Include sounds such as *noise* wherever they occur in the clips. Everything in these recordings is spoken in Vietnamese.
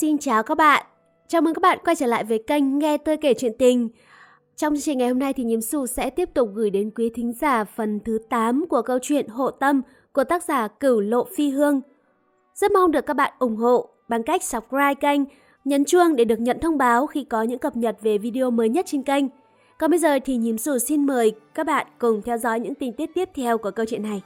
Xin chào các bạn. Chào mừng các bạn quay trở lại với kênh Nghe tôi kể chuyện tình. Trong chương trình ngày hôm nay thì Nhiếm Sù sẽ tiếp tục gửi đến quý thính giả phần thứ 8 của câu chuyện Hộ Tâm của tác giả Cửu Lộ Phi Hương. Rất mong được các bạn ủng hộ bằng cách subscribe kênh, nhấn chuông để được nhận thông báo khi có những cập nhật về video mới nhất trên kênh. Còn bây giờ thì Nhiếm Sù xin mời các bạn cùng theo dõi những tình tiết tiếp theo của câu chuyện này.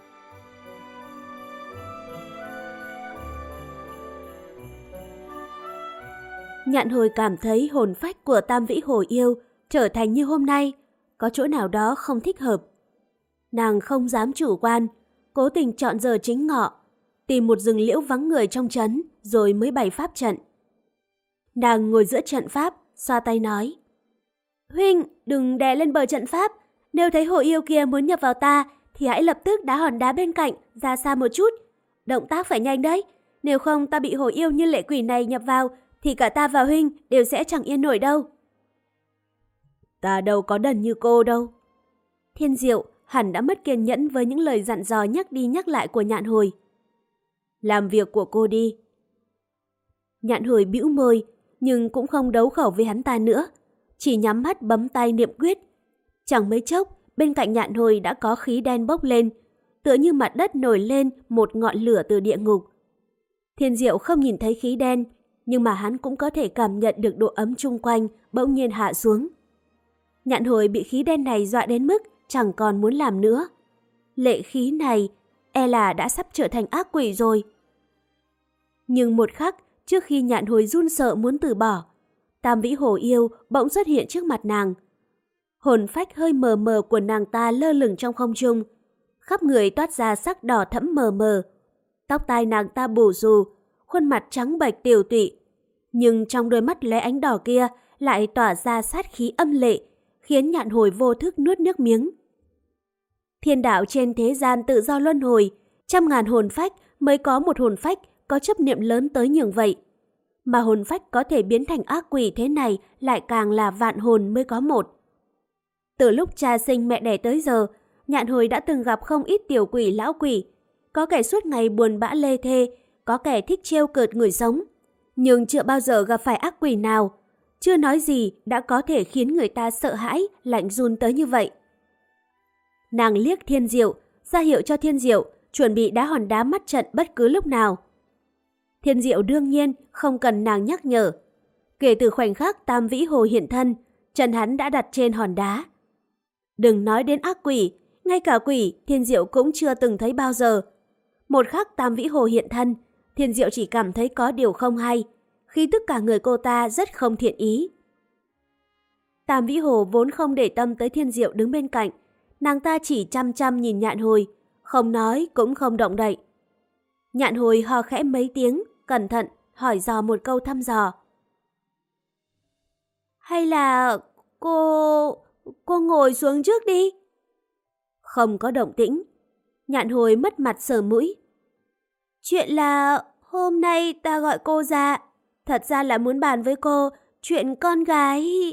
Nhạn hồi cảm thấy hồn phách của Tam Vĩ Hồ Yêu trở thành như hôm nay, có chỗ nào đó không thích hợp. Nàng không dám chủ quan, cố tình chọn giờ chính ngọ, tìm một rừng liễu vắng người trong trấn rồi mới bày pháp trận. Nàng ngồi giữa trận pháp, xoa tay nói. Huynh, đừng đè lên bờ trận pháp, nếu thấy hồ yêu kia muốn nhập vào ta thì hãy lập tức đá hòn đá bên cạnh, ra xa một chút. Động tác phải nhanh đấy, nếu không ta bị hồ yêu như lệ quỷ này nhập vào thì cả ta và Huynh đều sẽ chẳng yên nổi đâu. Ta đâu có đần như cô đâu. Thiên Diệu hẳn đã mất kiên nhẫn với những lời dặn dò nhắc đi nhắc lại của nhạn hồi. Làm việc của cô đi. Nhạn hồi bĩu môi, nhưng cũng không đấu khẩu với hắn ta nữa. Chỉ nhắm mắt bấm tay niệm quyết. Chẳng mấy chốc, bên cạnh nhạn hồi đã có khí đen bốc lên, tựa như mặt đất nổi lên một ngọn lửa từ địa ngục. Thiên Diệu không nhìn thấy khí đen, nhưng mà hắn cũng có thể cảm nhận được độ ấm chung quanh bỗng nhiên hạ xuống. Nhạn hồi bị khí đen này dọa đến mức chẳng còn muốn làm nữa. Lệ khí này e là đã sắp trở thành ác quỷ rồi. Nhưng một khắc trước khi nhạn hồi run sợ muốn từ bỏ, Tam vĩ hồ yêu bỗng xuất hiện trước mặt nàng. Hồn phách hơi mờ mờ của nàng ta lơ lửng trong không trung, khắp người toát ra sắc đỏ thẫm mờ mờ. Tóc tai nàng ta bù rù, khuôn mặt trắng bệch tiểu tụy. Nhưng trong đôi mắt lóe ánh đỏ kia lại tỏa ra sát khí âm lệ, khiến nhạn hồi vô thức nuốt nước miếng. Thiên đạo trên thế gian tự do luân hồi, trăm ngàn hồn phách mới có một hồn phách có chấp niệm lớn tới nhường vậy. Mà hồn phách có thể biến thành ác quỷ thế này lại càng là vạn hồn mới có một. Từ lúc cha sinh mẹ đẻ tới giờ, nhạn hồi đã từng gặp không ít tiểu quỷ lão quỷ. Có kẻ suốt ngày buồn bã lê thê, có kẻ thích trêu cợt người sống. Nhưng chưa bao giờ gặp phải ác quỷ nào. Chưa nói gì đã có thể khiến người ta sợ hãi, lạnh run tới như vậy. Nàng liếc thiên diệu, ra hiệu cho thiên diệu, chuẩn bị đá hòn đá mắt trận bất cứ lúc nào. Thiên diệu đương nhiên không cần nàng nhắc nhở. Kể từ khoảnh khắc tam vĩ hồ hiện thân, chân hắn đã đặt trên hòn đá. Đừng nói đến ác quỷ, ngay cả quỷ thiên diệu cũng chưa từng thấy bao giờ. Một khắc tam vĩ hồ hiện thân, Thiên Diệu chỉ cảm thấy có điều không hay, khi tất cả người cô ta rất không thiện ý. Tam Vĩ Hồ vốn không để tâm tới Thiên Diệu đứng bên cạnh, nàng ta chỉ chăm chăm nhìn nhạn hồi, không nói cũng không động đậy. Nhạn hồi ho khẽ mấy tiếng, cẩn thận, hỏi dò một câu thăm dò. Hay là cô... cô ngồi xuống trước đi? Không có động tĩnh. Nhạn hồi mất mặt sờ mũi, Chuyện là hôm nay ta gọi cô ra, thật ra là muốn bàn với cô chuyện con gái.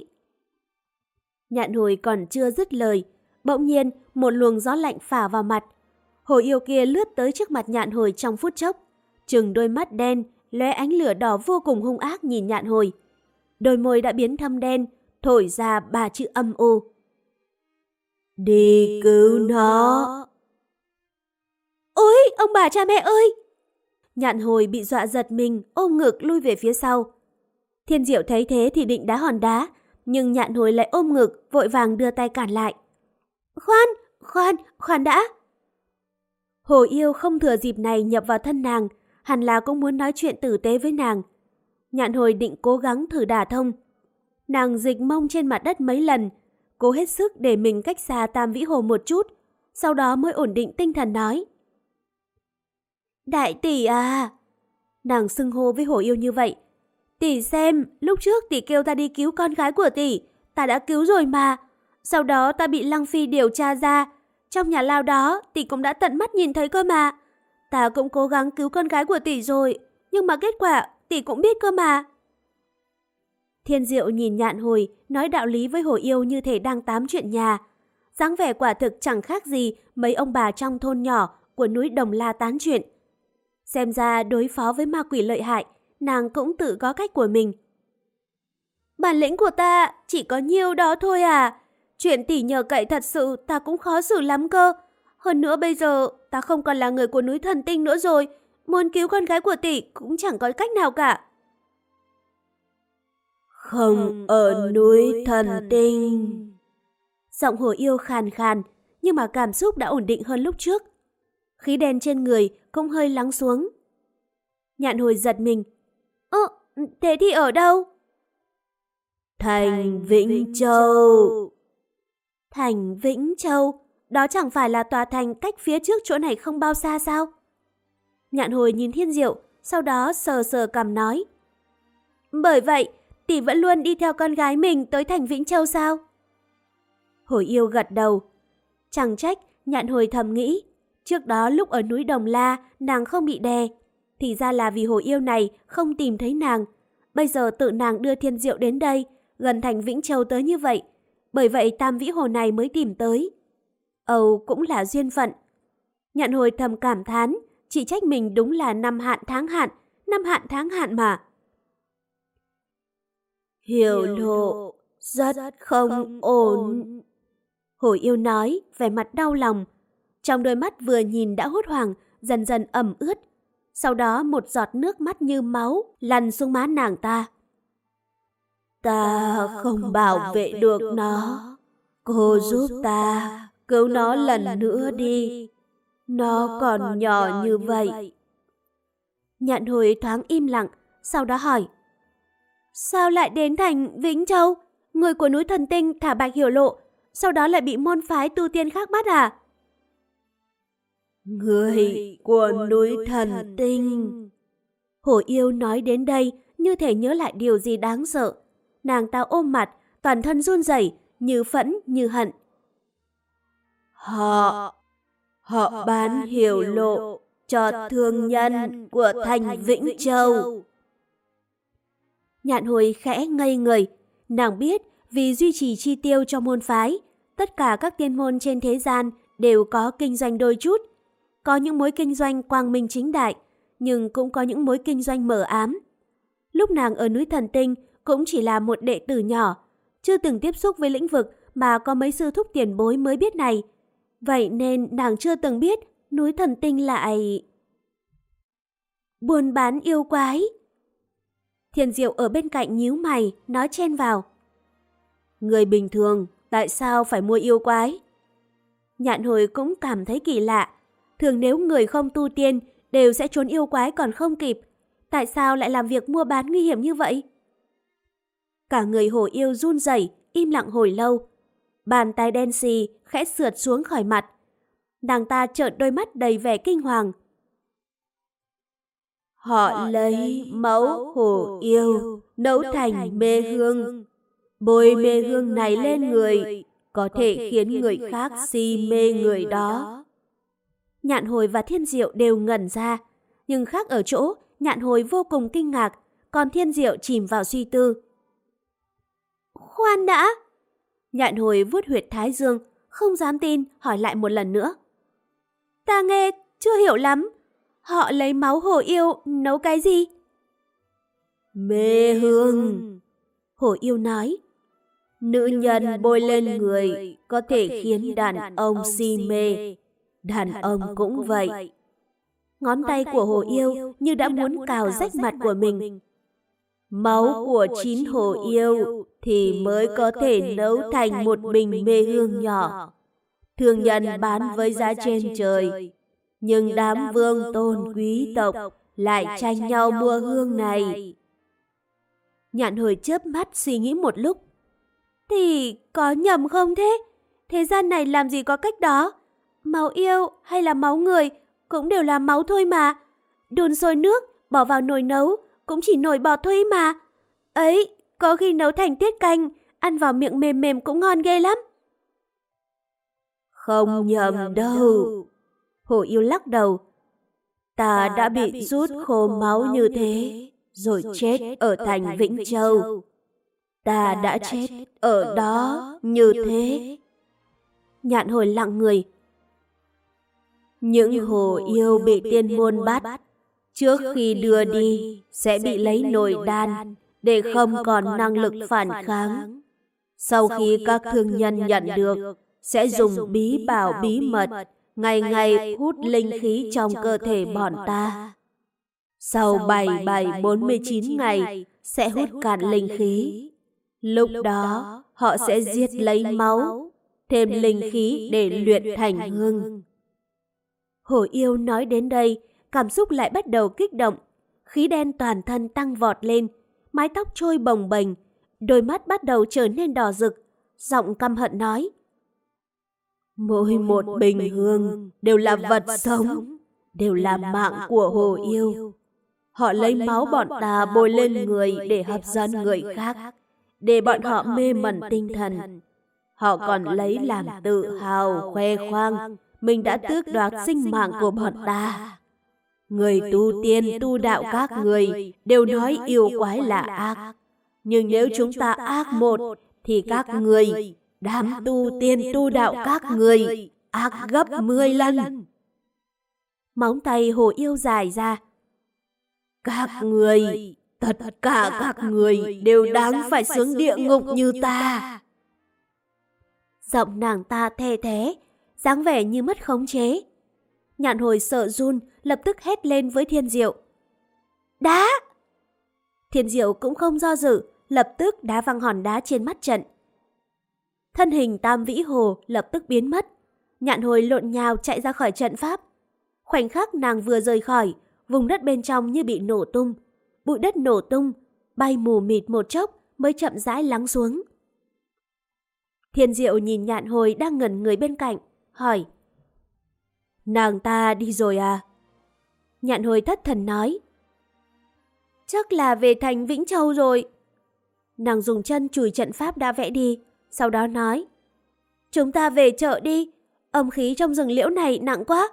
Nhạn hồi còn chưa dứt lời, bỗng nhiên một luồng gió lạnh phả vào mặt. Hồ yêu kia lướt tới trước mặt nhạn hồi trong phút chốc, chừng đôi mắt đen, lóe ánh lửa đỏ vô cùng hung ác nhìn nhạn hồi. Đôi môi đã biến thâm đen, thổi ra ba chữ âm u. Đi cứu nó. Ôi, ông bà cha mẹ ơi! Nhạn hồi bị dọa giật mình, ôm ngực lui về phía sau. Thiên diệu thấy thế thì định đá hòn đá, nhưng nhạn hồi lại ôm ngực, vội vàng đưa tay cản lại. Khoan, khoan, khoan đã. Hồ yêu không thừa dịp này nhập vào thân nàng, hẳn là cũng muốn nói chuyện tử tế với nàng. Nhạn hồi định cố gắng thử đả thông. Nàng dịch mông trên mặt đất mấy lần, cố hết sức để mình cách xa tam vĩ hồ một chút, sau đó mới ổn định tinh thần nói. Đại tỷ à! Nàng xưng hô với hổ yêu như vậy. Tỷ xem, lúc trước tỷ kêu ta đi cứu con gái của tỷ, ta đã cứu rồi mà. Sau đó ta bị Lăng Phi điều tra ra. Trong nhà lao đó, tỷ cũng đã tận mắt nhìn thấy cơ mà. Ta cũng cố gắng cứu con gái của tỷ rồi, nhưng mà kết quả tỷ cũng biết cơ mà. Thiên Diệu nhìn nhạn hồi, nói đạo lý với hồ yêu như thể đang tám chuyện nhà. dáng vẻ quả thực chẳng khác gì mấy ông bà trong thôn nhỏ của núi Đồng La tán chuyện. Xem ra đối phó với ma quỷ lợi hại, nàng cũng tự có cách của mình. Bản lĩnh của ta chỉ có nhiêu đó thôi à. Chuyện tỷ nhờ cậy thật sự ta cũng khó xử lắm cơ. Hơn nữa bây giờ ta không còn là người của núi thần tinh nữa rồi. Muốn cứu con gái của tỷ cũng chẳng có cách nào cả. Không ở núi thần tinh. Giọng hồ yêu khàn khàn, nhưng mà cảm xúc đã ổn định hơn lúc trước. Khí đen trên người cũng hơi lắng xuống. Nhạn hồi giật mình. Ơ, thế thì ở đâu? Thành Vĩnh Châu. Thành Vĩnh Châu, đó chẳng phải là tòa thành cách phía trước chỗ này không bao xa sao? Nhạn hồi nhìn thiên diệu, sau đó sờ sờ cầm nói. Bởi vậy, tỷ vẫn luôn đi theo con gái mình tới thành Vĩnh Châu sao? Hồi yêu gật đầu. Chẳng trách, nhạn hồi thầm nghĩ. Trước đó lúc ở núi Đồng La, nàng không bị đè. Thì ra là vì hồi yêu này không tìm thấy nàng. Bây giờ tự nàng đưa thiên diệu đến đây, gần thành Vĩnh Châu tới như vậy. Bởi vậy tam vĩ hồ này mới tìm tới. Âu cũng là duyên phận. Nhạn hồi thầm cảm thán, chỉ trách mình đúng là năm hạn tháng hạn, năm hạn tháng hạn mà. Hiểu lộ, rất không ổn. Hồi yêu nói, vẻ mặt đau lòng. Trong đôi mắt vừa nhìn đã hốt hoảng, dần dần ẩm ướt. Sau đó một giọt nước mắt như máu lăn xuống má nàng ta. Ta không bảo vệ được nó. Cô giúp ta, cứu nó lần nữa đi. Nó còn nhỏ như vậy. Nhạn hồi thoáng im lặng, sau đó hỏi. Sao lại đến thành Vĩnh Châu? Người của núi thần tinh thả bạch hiểu lộ, sau đó lại bị môn phái tu tiên khác bắt à? Người của núi thần tinh. Hổ yêu nói đến đây như thể nhớ lại điều gì đáng sợ. Nàng ta ôm mặt, toàn thân run rẩy như phẫn như hận. Họ, họ bán hiểu lộ cho thương nhân của thành Vĩnh Châu. Nhạn hồi khẽ ngây người, nàng biết vì duy trì chi tiêu cho môn phái, tất cả các tiên môn trên thế gian đều có kinh doanh đôi chút. Có những mối kinh doanh quang minh chính đại, nhưng cũng có những mối kinh doanh mờ ám. Lúc nàng ở núi Thần Tinh cũng chỉ là một đệ tử nhỏ, chưa từng tiếp xúc với lĩnh vực mà có mấy sư thúc tiền bối mới biết này. Vậy nên nàng chưa từng biết núi Thần Tinh lại... Buôn bán yêu quái. thiền Diệu ở bên cạnh nhíu mày, nói chen vào. Người bình thường, tại sao phải mua yêu quái? Nhạn hồi cũng cảm thấy kỳ lạ. Thường nếu người không tu tiên đều sẽ trốn yêu quái còn không kịp. Tại sao lại làm việc mua bán nguy hiểm như vậy? Cả người hổ yêu run rẩy, im lặng hồi lâu. Bàn tay đen xì khẽ sượt xuống khỏi mặt. Nàng ta trợn đôi mắt đầy vẻ kinh hoàng. Họ lấy máu hổ yêu nấu thành mê hương. Bôi mê hương này lên người có thể khiến người khác si mê người đó. Nhạn hồi và thiên diệu đều ngẩn ra, nhưng khác ở chỗ, nhạn hồi vô cùng kinh ngạc, còn thiên diệu chìm vào suy tư. Khoan đã! Nhạn hồi vuốt huyệt thái dương, không dám tin, hỏi lại một lần nữa. Ta nghe chưa hiểu lắm, họ lấy máu hổ yêu nấu cái gì? Mê hương! Hổ yêu nói. Nữ nhân bôi lên người có thể khiến đàn ông si mê. Đàn ông cũng vậy. Ngón tay của hồ yêu như đã muốn cào rách mặt của mình. Máu của chín hồ yêu thì mới có thể nấu thành một bình mê hương nhỏ. Thương nhân bán với giá trên trời. Nhưng đám vương tôn quý tộc lại tranh nhau mua hương này. Nhạn hồi chớp mắt suy nghĩ một lúc. Thì có nhầm không thế? Thế gian này làm gì có cách đó? Máu yêu hay là máu người cũng đều là máu thôi mà. Đun sôi nước, bỏ vào nồi nấu, cũng chỉ nổi bọt thôi mà. Ấy, có khi nấu thành tiết canh, ăn vào miệng mềm mềm cũng ngon ghê lắm. Không nhầm đâu. Hổ yêu lắc đầu. Ta đã bị rút khô máu như thế, rồi chết ở thành Vĩnh Châu. Ta đã chết ở đó như thế. Nhạn hồi lặng người. Những hồ yêu bị tiên môn bắt, Trước khi đưa đi, sẽ bị lấy nội đan để không còn năng lực phản kháng. Sau khi các thương nhân nhận được, sẽ dùng bí bảo bí mật, ngày ngày hút linh khí trong cơ thể bọn ta. Sau 77-49 ngày, sẽ hút cạn linh khí. Lúc đó, họ sẽ giết lấy máu, thêm linh khí để luyện thành hương. Hổ yêu nói đến đây, cảm xúc lại bắt đầu kích động. Khí đen toàn thân tăng vọt lên, mái tóc trôi bồng bềnh, đôi mắt bắt đầu trở nên đỏ rực, giọng căm hận nói. Mỗi một bình hương đều là vật sống, đều là mạng của hồ yêu. Họ lấy máu bọn ta bôi lên người để hấp dẫn người khác, để bọn họ mê mẩn tinh thần. Họ còn lấy làm tự hào, khoe khoang, mình đã tước đoạt sinh mạng của bọn ta. Người tu tiên tu đạo các người đều nói yêu quái là ác. Nhưng nếu chúng ta ác một, thì các người, đám tu tiên tu đạo các người, ác gấp mười lần. Móng tay hồ yêu dài ra. Các người, tất cả các người đều đáng phải xuống địa ngục như ta. Giọng nàng ta thê thế, dáng vẻ như mất khống chế. Nhạn hồi sợ run, lập tức hét lên với thiên diệu. Đá! Thiên diệu cũng không do dự, lập tức đá văng hòn đá trên mắt trận. Thân hình tam vĩ hồ lập tức biến mất. Nhạn hồi lộn nhào chạy ra khỏi trận pháp. Khoảnh khắc nàng vừa rời khỏi, vùng đất bên trong như bị nổ tung. Bụi đất nổ tung, bay mù mịt một chốc mới chậm rãi lắng xuống. Thiên diệu nhìn nhạn hồi đang ngẩn người bên cạnh, hỏi. Nàng ta đi rồi à? Nhạn hồi thất thần nói. Chắc là về thành Vĩnh Châu rồi. Nàng dùng chân chùi trận pháp đã vẽ đi, sau đó nói. Chúng ta về chợ đi, âm khí trong rừng liễu này nặng quá.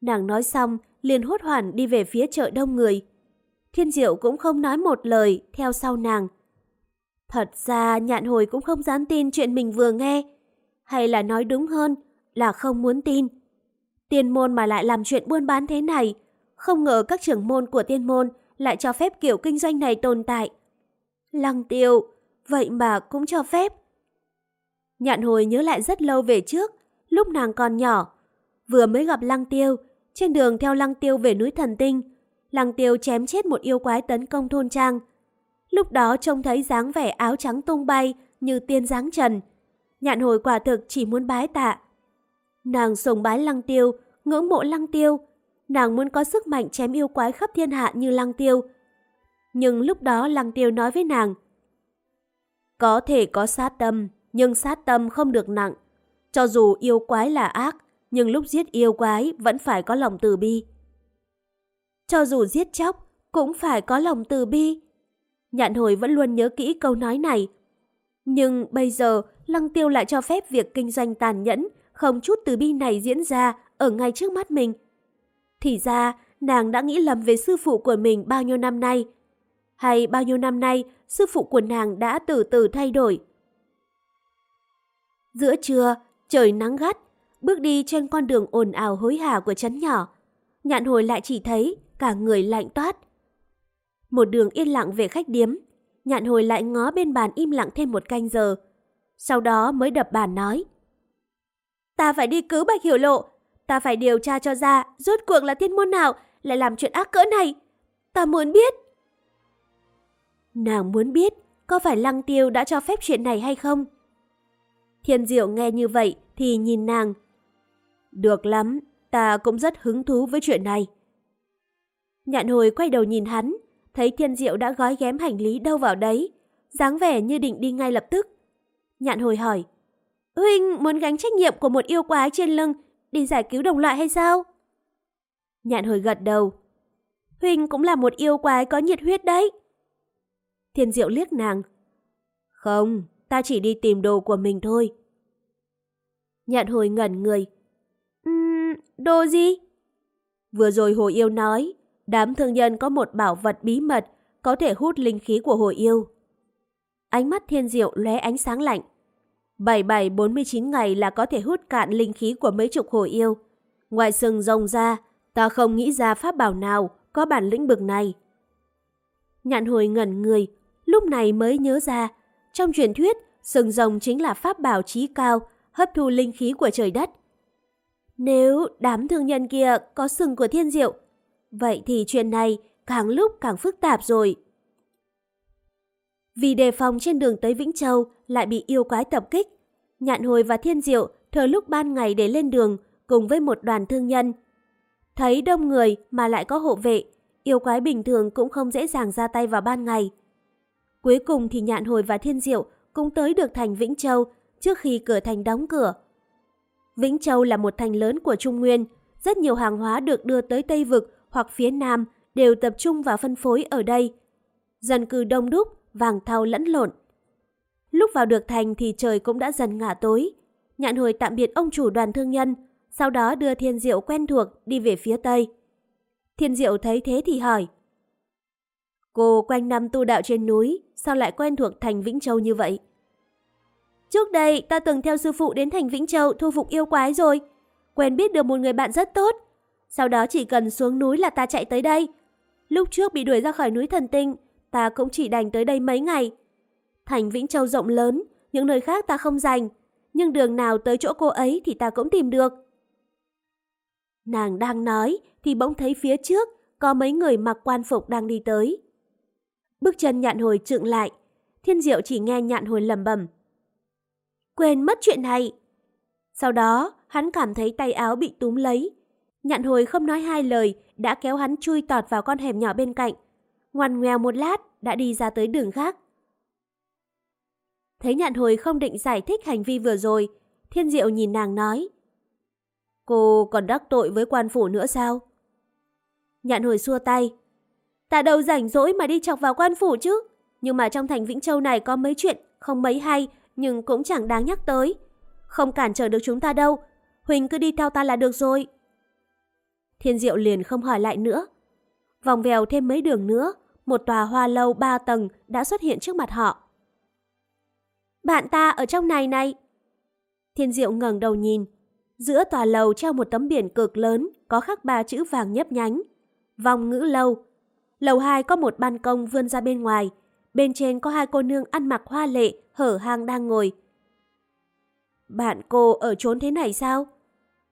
Nàng nói xong, liền hốt hoảng đi về phía chợ đông người. Thiên diệu cũng không nói một lời, theo sau nàng. Thật ra nhạn hồi cũng không dám tin chuyện mình vừa nghe. Hay là nói đúng hơn là không muốn tin. Tiên môn mà lại làm chuyện buôn bán thế này. Không ngờ các trưởng môn của tiên môn lại cho phép kiểu kinh doanh này tồn tại. Lăng tiêu, vậy mà cũng cho phép. Nhạn hồi nhớ lại rất lâu về trước, lúc nàng còn nhỏ. Vừa mới gặp lăng tiêu, trên đường theo lăng tiêu về núi thần tinh. Lăng tiêu chém chết một yêu quái tấn công thôn trang. Lúc đó trông thấy dáng vẻ áo trắng tung bay như tiên dáng trần. Nhạn hồi quả thực chỉ muốn bái tạ. Nàng sùng bái lăng tiêu, ngưỡng mộ lăng tiêu. Nàng muốn có sức mạnh chém yêu quái khắp thiên hạ như lăng tiêu. Nhưng lúc đó lăng tiêu nói với nàng. Có thể có sát tâm, nhưng sát tâm không được nặng. Cho dù yêu quái là ác, nhưng lúc giết yêu quái vẫn phải có lòng từ bi. Cho dù giết chóc, cũng phải có lòng từ bi. Nhạn hồi vẫn luôn nhớ kỹ câu nói này. Nhưng bây giờ, Lăng Tiêu lại cho phép việc kinh doanh tàn nhẫn, không chút từ bi này diễn ra ở ngay trước mắt mình. Thì ra, nàng đã nghĩ lầm về sư phụ của mình bao nhiêu năm nay. Hay bao nhiêu năm nay, sư phụ của nàng đã từ từ thay đổi. Giữa trưa, trời nắng gắt, bước đi trên con đường ồn ào hối hả của trấn nhỏ. Nhạn hồi lại chỉ thấy cả người lạnh toát, một đường yên lặng về khách điếm, nhạn hồi lại ngó bên bàn im lặng thêm một canh giờ. Sau đó mới đập bàn nói. Ta phải đi cứu Bạch Hiểu Lộ, ta phải điều tra cho ra rốt cuộc là thiên môn nào lại làm chuyện ác cỡ này. Ta muốn biết. Nàng muốn biết có phải Lăng Tiêu đã cho phép chuyện này hay không? Thiên Diệu nghe như vậy thì nhìn nàng. Được lắm, ta cũng rất hứng thú với chuyện này. Nhạn hồi quay đầu nhìn hắn, thấy Thiên Diệu đã gói ghém hành lý đâu vào đấy, dáng vẻ như định đi ngay lập tức. Nhạn hồi hỏi, Huynh muốn gánh trách nhiệm của một yêu quái trên lưng đi giải cứu đồng loại hay sao? Nhạn hồi gật đầu. Huynh cũng là một yêu quái có nhiệt huyết đấy. Thiên Diệu liếc nàng. Không, ta chỉ đi tìm đồ của mình thôi. Nhạn hồi ngẩn người. Uhm, đồ gì? Vừa rồi Hồ Yêu nói, đám thương nhân có một bảo vật bí mật có thể hút linh khí của hồi yêu. Ánh mắt thiên diệu lóe ánh sáng lạnh. 77-49 ngày là có thể hút cạn linh khí của mấy chục hồi yêu. Ngoài sừng rồng ra, Ta không nghĩ ra pháp bảo nào có bản lĩnh bực này. Nhạn hồi ngẩn người, lúc này mới nhớ ra. Trong truyền thuyết, sừng rồng chính là pháp bảo trí cao, hấp thu linh khí của trời đất. Nếu đám thương nhân kia có sừng của thiên diệu, vậy thì chuyện này càng lúc càng phức tạp rồi. Vì đề phòng trên đường tới Vĩnh Châu lại bị yêu quái tập kích, Nhạn Hồi và Thiên Diệu thờ lúc ban ngày để lên đường cùng với một đoàn thương nhân. Thấy đông người mà lại có hộ vệ, yêu quái bình thường cũng không dễ dàng ra tay vào ban ngày. Cuối cùng thì Nhạn Hồi và Thiên Diệu cũng tới được thành Vĩnh Châu trước khi cửa thành đóng cửa. Vĩnh Châu là một thành lớn của Trung Nguyên, rất nhiều hàng hóa được đưa tới Tây Vực hoặc phía Nam đều tập trung và phân phối ở đây. Dân cư đông đúc, vàng thau lẫn lộn. Lúc vào được thành thì trời cũng đã dần ngả tối. Nhạn hồi tạm biệt ông chủ đoàn thương nhân, sau đó đưa Thiên Diệu quen thuộc đi về phía Tây. Thiên Diệu thấy thế thì hỏi. Cô quanh năm tu đạo trên núi, sao lại quen thuộc thành Vĩnh Châu như vậy? Trước đây, ta từng theo sư phụ đến thành Vĩnh Châu thu phục yêu quái rồi. Quen biết được một người bạn rất tốt. Sau đó chỉ cần xuống núi là ta chạy tới đây. Lúc trước bị đuổi ra khỏi núi thần tinh, ta cũng chỉ đành tới đây mấy ngày. Thành Vĩnh Châu rộng lớn, những nơi khác ta không dành, nhưng đường nào tới chỗ cô ấy thì ta cũng tìm được. Nàng đang nói thì bỗng thấy phía trước có mấy người mặc quan phục đang đi tới. Bước chân nhạn hồi trượng lại, thiên diệu chỉ nghe nhạn hồi lầm bầm. Quên mất chuyện này. Sau đó, hắn cảm thấy tay áo bị túm lấy. Nhạn hồi không nói hai lời, đã kéo hắn chui tọt vào con hẻm nhỏ bên cạnh. Ngoằn ngoèo một lát, đã đi ra tới đường khác. Thấy nhạn hồi không định giải thích hành vi vừa rồi, thiên diệu nhìn nàng nói. Cô còn đắc tội với quan phủ nữa sao? Nhạn hồi xua tay. Ta đâu rảnh rỗi mà đi chọc vào quan phủ chứ. Nhưng mà trong thành Vĩnh Châu này có mấy chuyện không mấy hay nhưng cũng chẳng đáng nhắc tới. Không cản trở được chúng ta đâu. Huỳnh cứ đi theo ta là được rồi. Thiên Diệu liền không hỏi lại nữa. Vòng vèo thêm mấy đường nữa, một tòa hoa lâu ba tầng đã xuất hiện trước mặt họ. Bạn ta ở trong này này. Thiên Diệu ngẩng đầu nhìn. Giữa tòa lầu treo một tấm biển cực lớn, có khắc ba chữ vàng nhấp nhánh. Vòng ngữ lâu. Lầu 2 có một ban công vươn ra bên ngoài. Bên trên có hai cô nương ăn mặc hoa lệ, hở hang đang ngồi. Bạn cô ở trốn thế này sao?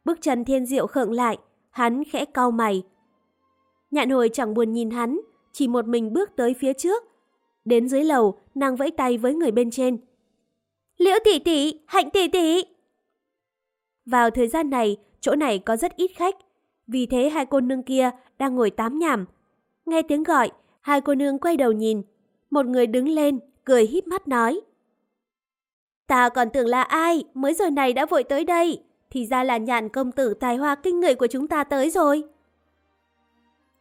Bước chân thiên diệu khựng lại, hắn khẽ cau mày. Nhạn hồi chẳng buồn nhìn hắn, chỉ một mình bước tới phía trước. Đến dưới lầu, nàng vẫy tay với người bên trên. Liễu tỷ tỷ, hạnh tỷ tỷ. Vào thời gian này, chỗ này có rất ít khách. Vì thế hai cô nương kia đang ngồi tám nhảm. Nghe tiếng gọi, hai cô nương quay đầu nhìn. Một người đứng lên, cười híp mắt nói. Ta còn tưởng là ai, mới giờ này đã vội tới đây. Thì ra là nhạn công tử tài hoa kinh người của chúng ta tới rồi.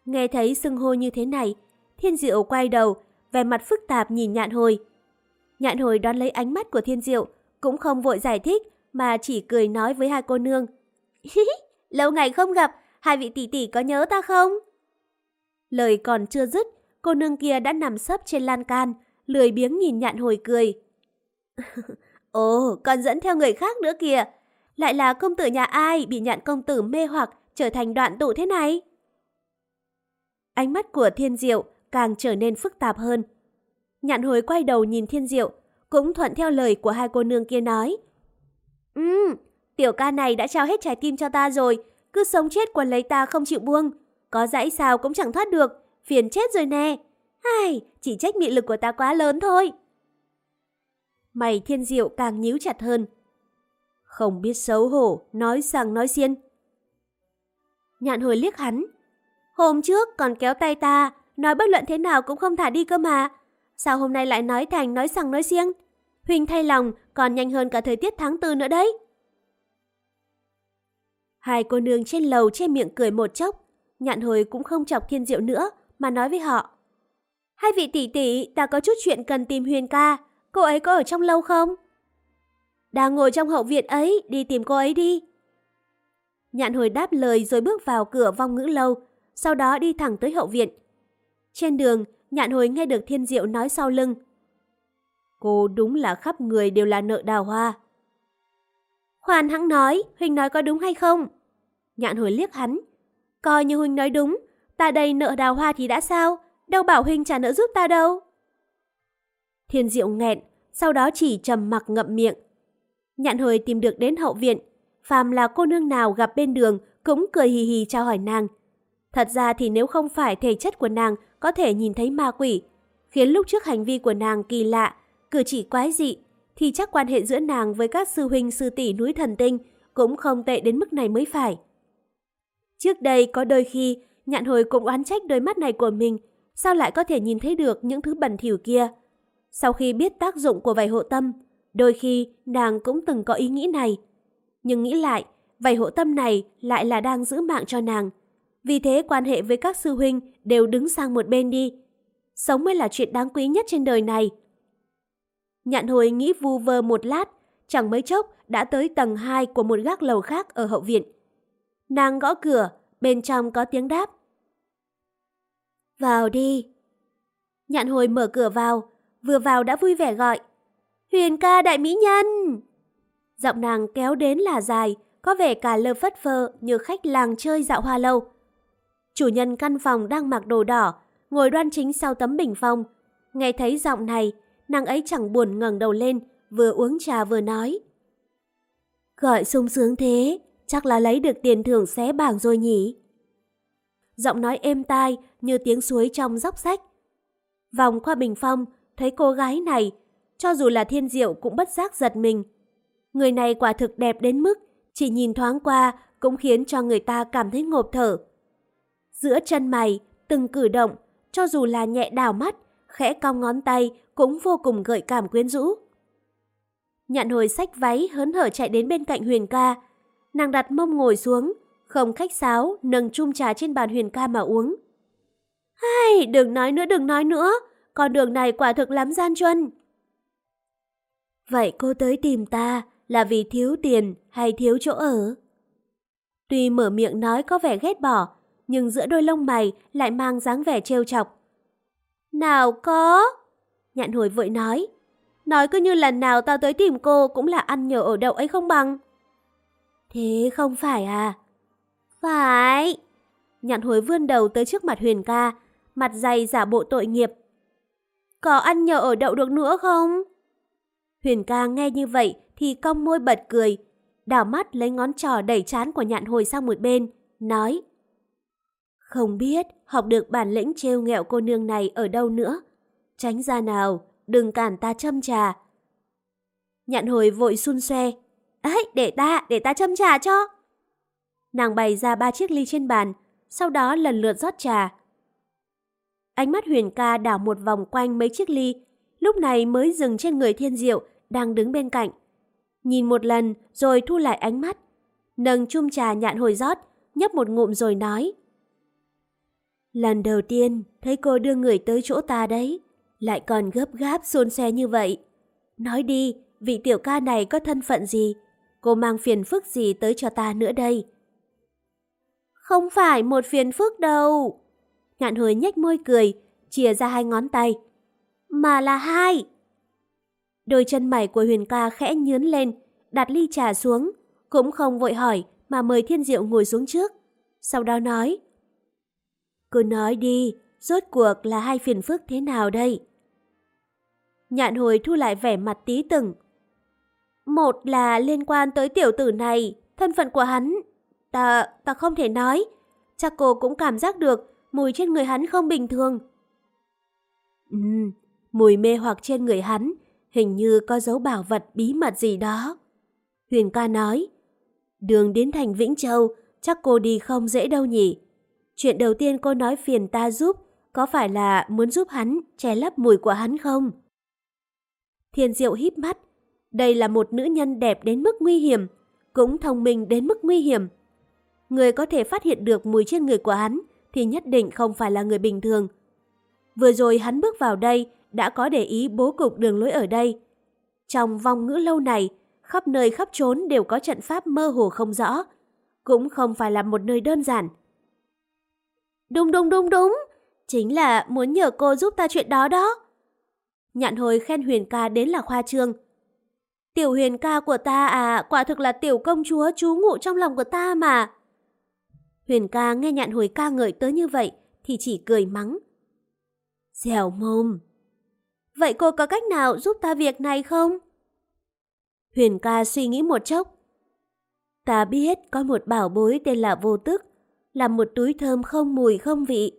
Nghe thấy xưng hô như thế này, thiên diệu quay đầu, vẻ mặt phức tạp nhìn nhạn hồi. Nhạn hồi đón lấy ánh mắt của thiên diệu, cũng không vội giải thích, mà chỉ cười nói với hai cô nương. *laughs* Lâu ngày không gặp, hai vị tỷ tỷ có nhớ ta không? Lời còn chưa dứt, cô nương kia đã nằm sấp trên lan can, lười biếng nhìn nhạn hồi cười. *laughs* Ồ, còn dẫn theo người khác nữa kìa. Lại là công tử nhà ai bị nhạn công tử mê hoặc trở thành đoạn tụ thế này? Ánh mắt của thiên diệu càng trở nên phức tạp hơn. Nhạn hồi quay đầu nhìn thiên diệu, cũng thuận theo lời của hai cô nương kia nói. Ừm, tiểu ca này đã trao hết trái tim cho ta rồi, cứ sống chết quần lấy ta không chịu buông. Có dãy sao cũng chẳng thoát được, phiền chết rồi nè. Ai, chỉ trách mị lực của ta quá lớn thôi. Mày thiên diệu càng nhíu chặt hơn. Không biết xấu hổ, nói rằng nói xiên. Nhạn hồi liếc hắn. Hôm trước còn kéo tay ta, nói bất luận thế nào cũng không thả đi cơ mà. Sao hôm nay lại nói thành nói rằng nói xiên? Huynh thay lòng còn nhanh hơn cả thời tiết tháng tư nữa đấy. Hai cô nương trên lầu che miệng cười một chốc. Nhạn hồi cũng không chọc thiên diệu nữa mà nói với họ. Hai vị tỷ tỷ, ta có chút chuyện cần tìm Huyền ca. Cô ấy có ở trong lâu không? Đang ngồi trong hậu viện ấy, đi tìm cô ấy đi. Nhạn hồi đáp lời rồi bước vào cửa vong ngữ lâu, sau đó đi thẳng tới hậu viện. Trên đường, nhạn hồi nghe được thiên diệu nói sau lưng. Cô đúng là khắp người đều là nợ đào hoa. Khoan hắn nói, Huỳnh nói có đúng hay không? Nhạn hồi liếc hắn. Coi như Huynh nói đúng, ta đây nợ đào hoa thì đã sao, đâu bảo Huynh trả nợ giúp ta đâu. Thiên diệu nghẹn, sau đó chỉ trầm mặc ngậm miệng. Nhạn hồi tìm được đến hậu viện, phàm là cô nương nào gặp bên đường cũng cười hì hì chào hỏi nàng. Thật ra thì nếu không phải thể chất của nàng có thể nhìn thấy ma quỷ, khiến lúc trước hành vi của nàng kỳ lạ, cử chỉ quái dị, thì chắc quan hệ giữa nàng với các sư huynh sư tỷ núi thần tinh cũng không tệ đến mức này mới phải. Trước đây có đôi khi, nhạn hồi cũng oán trách đôi mắt này của mình, sao lại có thể nhìn thấy được những thứ bẩn thỉu kia. Sau khi biết tác dụng của vảy hộ tâm, đôi khi nàng cũng từng có ý nghĩ này. Nhưng nghĩ lại, vậy hộ tâm này lại là đang giữ mạng cho nàng. Vì thế quan hệ với các sư huynh đều đứng sang một bên đi. Sống mới là chuyện đáng quý nhất trên đời này. Nhạn hồi nghĩ vu vơ một lát, chẳng mấy chốc đã tới tầng 2 của một gác lầu khác ở hậu viện. Nàng gõ cửa, bên trong có tiếng đáp. Vào đi. Nhạn hồi mở cửa vào, vừa vào đã vui vẻ gọi. Huyền ca đại mỹ nhân! Giọng nàng kéo đến là dài, có vẻ cả lơ phất phơ như khách làng chơi dạo hoa lâu. Chủ nhân căn phòng đang mặc đồ đỏ, ngồi đoan chính sau tấm bình phong. Nghe thấy giọng này, nàng ấy chẳng buồn ngẩng đầu lên, vừa uống trà vừa nói. Gọi sung sướng thế, chắc là lấy được tiền thưởng xé bảng rồi nhỉ? Giọng nói êm tai như tiếng suối trong dốc sách. Vòng qua bình phong, thấy cô gái này, cho dù là thiên diệu cũng bất giác giật mình. Người này quả thực đẹp đến mức chỉ nhìn thoáng qua cũng khiến cho người ta cảm thấy ngộp thở. Giữa chân mày, từng cử động, cho dù là nhẹ đảo mắt, khẽ cong ngón tay cũng vô cùng gợi cảm quyến rũ. Nhạn hồi sách váy hớn hở chạy đến bên cạnh Huyền ca. Nàng đặt mông ngồi xuống, không khách sáo, nâng chung trà trên bàn Huyền ca mà uống. Hay, đừng nói nữa, đừng nói nữa, con đường này quả thực lắm gian truân. Vậy cô tới tìm ta là vì thiếu tiền hay thiếu chỗ ở? Tuy mở miệng nói có vẻ ghét bỏ, nhưng giữa đôi lông mày lại mang dáng vẻ trêu chọc. Nào có! Nhạn hồi vội nói. Nói cứ như lần nào tao tới tìm cô cũng là ăn nhờ ở đậu ấy không bằng. Thế không phải à? Phải. Nhạn hồi vươn đầu tới trước mặt Huyền ca, mặt dày giả bộ tội nghiệp. Có ăn nhờ ở đậu được nữa không? Huyền ca nghe như vậy thì cong môi bật cười, đảo mắt lấy ngón trỏ đẩy chán của nhạn hồi sang một bên, nói. Không biết học được bản lĩnh trêu nghẹo cô nương này ở đâu nữa. Tránh ra nào, đừng cản ta châm trà. Nhạn hồi vội xun xoe. Ấy, để ta, để ta châm trà cho. Nàng bày ra ba chiếc ly trên bàn, sau đó lần lượt rót trà. Ánh mắt huyền ca đảo một vòng quanh mấy chiếc ly, lúc này mới dừng trên người thiên diệu đang đứng bên cạnh. Nhìn một lần rồi thu lại ánh mắt, nâng chung trà nhạn hồi rót, nhấp một ngụm rồi nói. Lần đầu tiên thấy cô đưa người tới chỗ ta đấy, lại còn gấp gáp xôn xe như vậy. Nói đi, vị tiểu ca này có thân phận gì? Cô mang phiền phức gì tới cho ta nữa đây? Không phải một phiền phức đâu. Nhạn hồi nhếch môi cười, chia ra hai ngón tay. Mà là hai. Đôi chân mày của Huyền ca khẽ nhướn lên, đặt ly trà xuống, cũng không vội hỏi mà mời Thiên Diệu ngồi xuống trước. Sau đó nói, Cô nói đi, rốt cuộc là hai phiền phức thế nào đây? Nhạn hồi thu lại vẻ mặt tí từng. Một là liên quan tới tiểu tử này, thân phận của hắn. Ta, ta không thể nói. Chắc cô cũng cảm giác được mùi trên người hắn không bình thường. Ừ, mùi mê hoặc trên người hắn hình như có dấu bảo vật bí mật gì đó. Huyền ca nói, đường đến thành Vĩnh Châu chắc cô đi không dễ đâu nhỉ. Chuyện đầu tiên cô nói phiền ta giúp, có phải là muốn giúp hắn che lấp mùi của hắn không? Thiên Diệu híp mắt. Đây là một nữ nhân đẹp đến mức nguy hiểm, cũng thông minh đến mức nguy hiểm. Người có thể phát hiện được mùi trên người của hắn thì nhất định không phải là người bình thường. Vừa rồi hắn bước vào đây đã có để ý bố cục đường lối ở đây. Trong vòng ngữ lâu này, khắp nơi khắp trốn đều có trận pháp mơ hồ không rõ. Cũng không phải là một nơi đơn giản. Đúng đúng đúng đúng, chính là muốn nhờ cô giúp ta chuyện đó đó. Nhạn hồi khen huyền ca đến là khoa trương. Tiểu huyền ca của ta à, quả thực là tiểu công chúa chú ngụ trong lòng của ta mà. Huyền ca nghe nhạn hồi ca ngợi tới như vậy thì chỉ cười mắng. Dẻo mồm. Vậy cô có cách nào giúp ta việc này không? Huyền ca suy nghĩ một chốc. Ta biết có một bảo bối tên là vô tức, là một túi thơm không mùi không vị.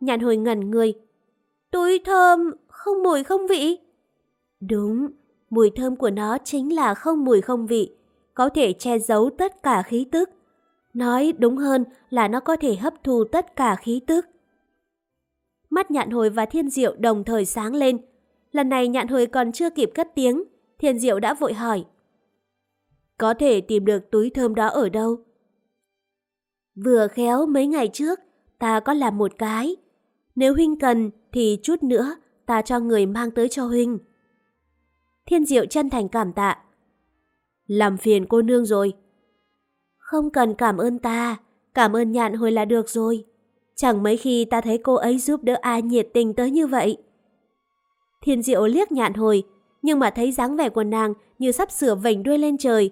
Nhàn hồi ngẩn người. Túi thơm không mùi không vị? Đúng, mùi thơm của nó chính là không mùi không vị, có thể che giấu tất cả khí tức. Nói đúng hơn là nó có thể hấp thu tất cả khí tức. Mắt nhạn hồi và thiên diệu đồng thời sáng lên. Lần này nhạn hồi còn chưa kịp cất tiếng, thiên diệu đã vội hỏi. Có thể tìm được túi thơm đó ở đâu? Vừa khéo mấy ngày trước, ta có làm một cái. Nếu huynh cần thì chút nữa ta cho người mang tới cho huynh. Thiên diệu chân thành cảm tạ. Làm phiền cô nương rồi. Không cần cảm ơn ta, cảm ơn nhạn hồi là được rồi. Chẳng mấy khi ta thấy cô ấy giúp đỡ ai nhiệt tình tới như vậy. Thiên diệu liếc nhạn hồi, nhưng mà thấy dáng vẻ của nàng như sắp sửa vành đuôi lên trời.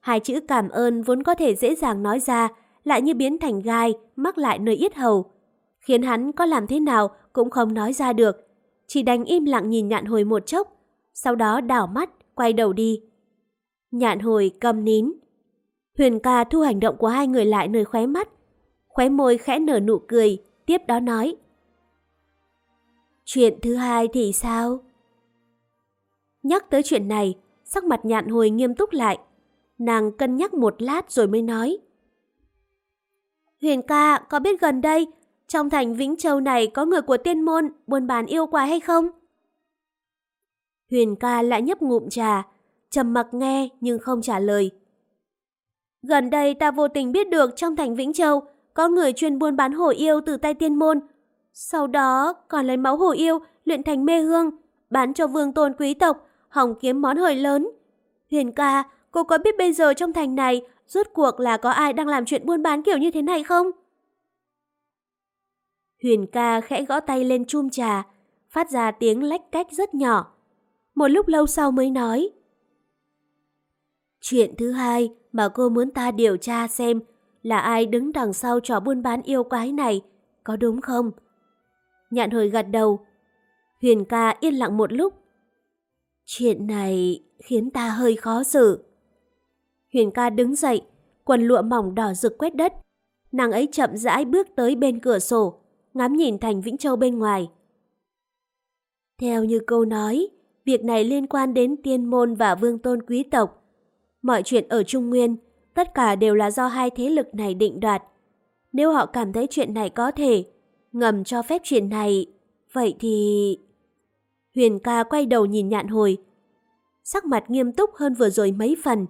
Hai chữ cảm ơn vốn có thể dễ dàng nói ra, lại như biến thành gai, mắc lại nơi yết hầu. Khiến hắn có làm thế nào cũng không nói ra được. Chỉ đành im lặng nhìn nhạn hồi một chốc, sau đó đảo mắt, quay đầu đi. Nhạn hồi cầm nín. Huyền ca thu hành động của hai người lại nơi khóe mắt. Khóe môi khẽ nở nụ cười, tiếp đó nói. Chuyện thứ hai thì sao? Nhắc tới chuyện này, sắc mặt nhạn hồi nghiêm túc lại. Nàng cân nhắc một lát rồi mới nói. Huyền ca, có biết gần đây, trong thành Vĩnh Châu này có người của tiên môn buôn bán yêu quái hay không? Huyền ca lại nhấp ngụm trà, trầm mặc nghe nhưng không trả lời. Gần đây ta vô tình biết được trong thành Vĩnh Châu có người chuyên buôn bán hổ yêu từ tay tiên môn. Sau đó còn lấy máu hổ yêu luyện thành mê hương, bán cho vương tôn quý tộc, hòng kiếm món hời lớn. Huyền ca, cô có biết bây giờ trong thành này rốt cuộc là có ai đang làm chuyện buôn bán kiểu như thế này không? Huyền ca khẽ gõ tay lên chum trà, phát ra tiếng lách cách rất nhỏ. Một lúc lâu sau mới nói. Chuyện thứ hai mà cô muốn ta điều tra xem là ai đứng đằng sau trò buôn bán yêu quái này, có đúng không? Nhạn hồi gật đầu. Huyền ca yên lặng một lúc. Chuyện này khiến ta hơi khó xử. Huyền ca đứng dậy, quần lụa mỏng đỏ rực quét đất. Nàng ấy chậm rãi bước tới bên cửa sổ, ngắm nhìn thành Vĩnh Châu bên ngoài. Theo như câu nói, việc này liên quan đến tiên môn và vương tôn quý tộc. Mọi chuyện ở Trung Nguyên, tất cả đều là do hai thế lực này định đoạt. Nếu họ cảm thấy chuyện này có thể, ngầm cho phép chuyện này, vậy thì... Huyền ca quay đầu nhìn nhạn hồi, sắc mặt nghiêm túc hơn vừa rồi mấy phần.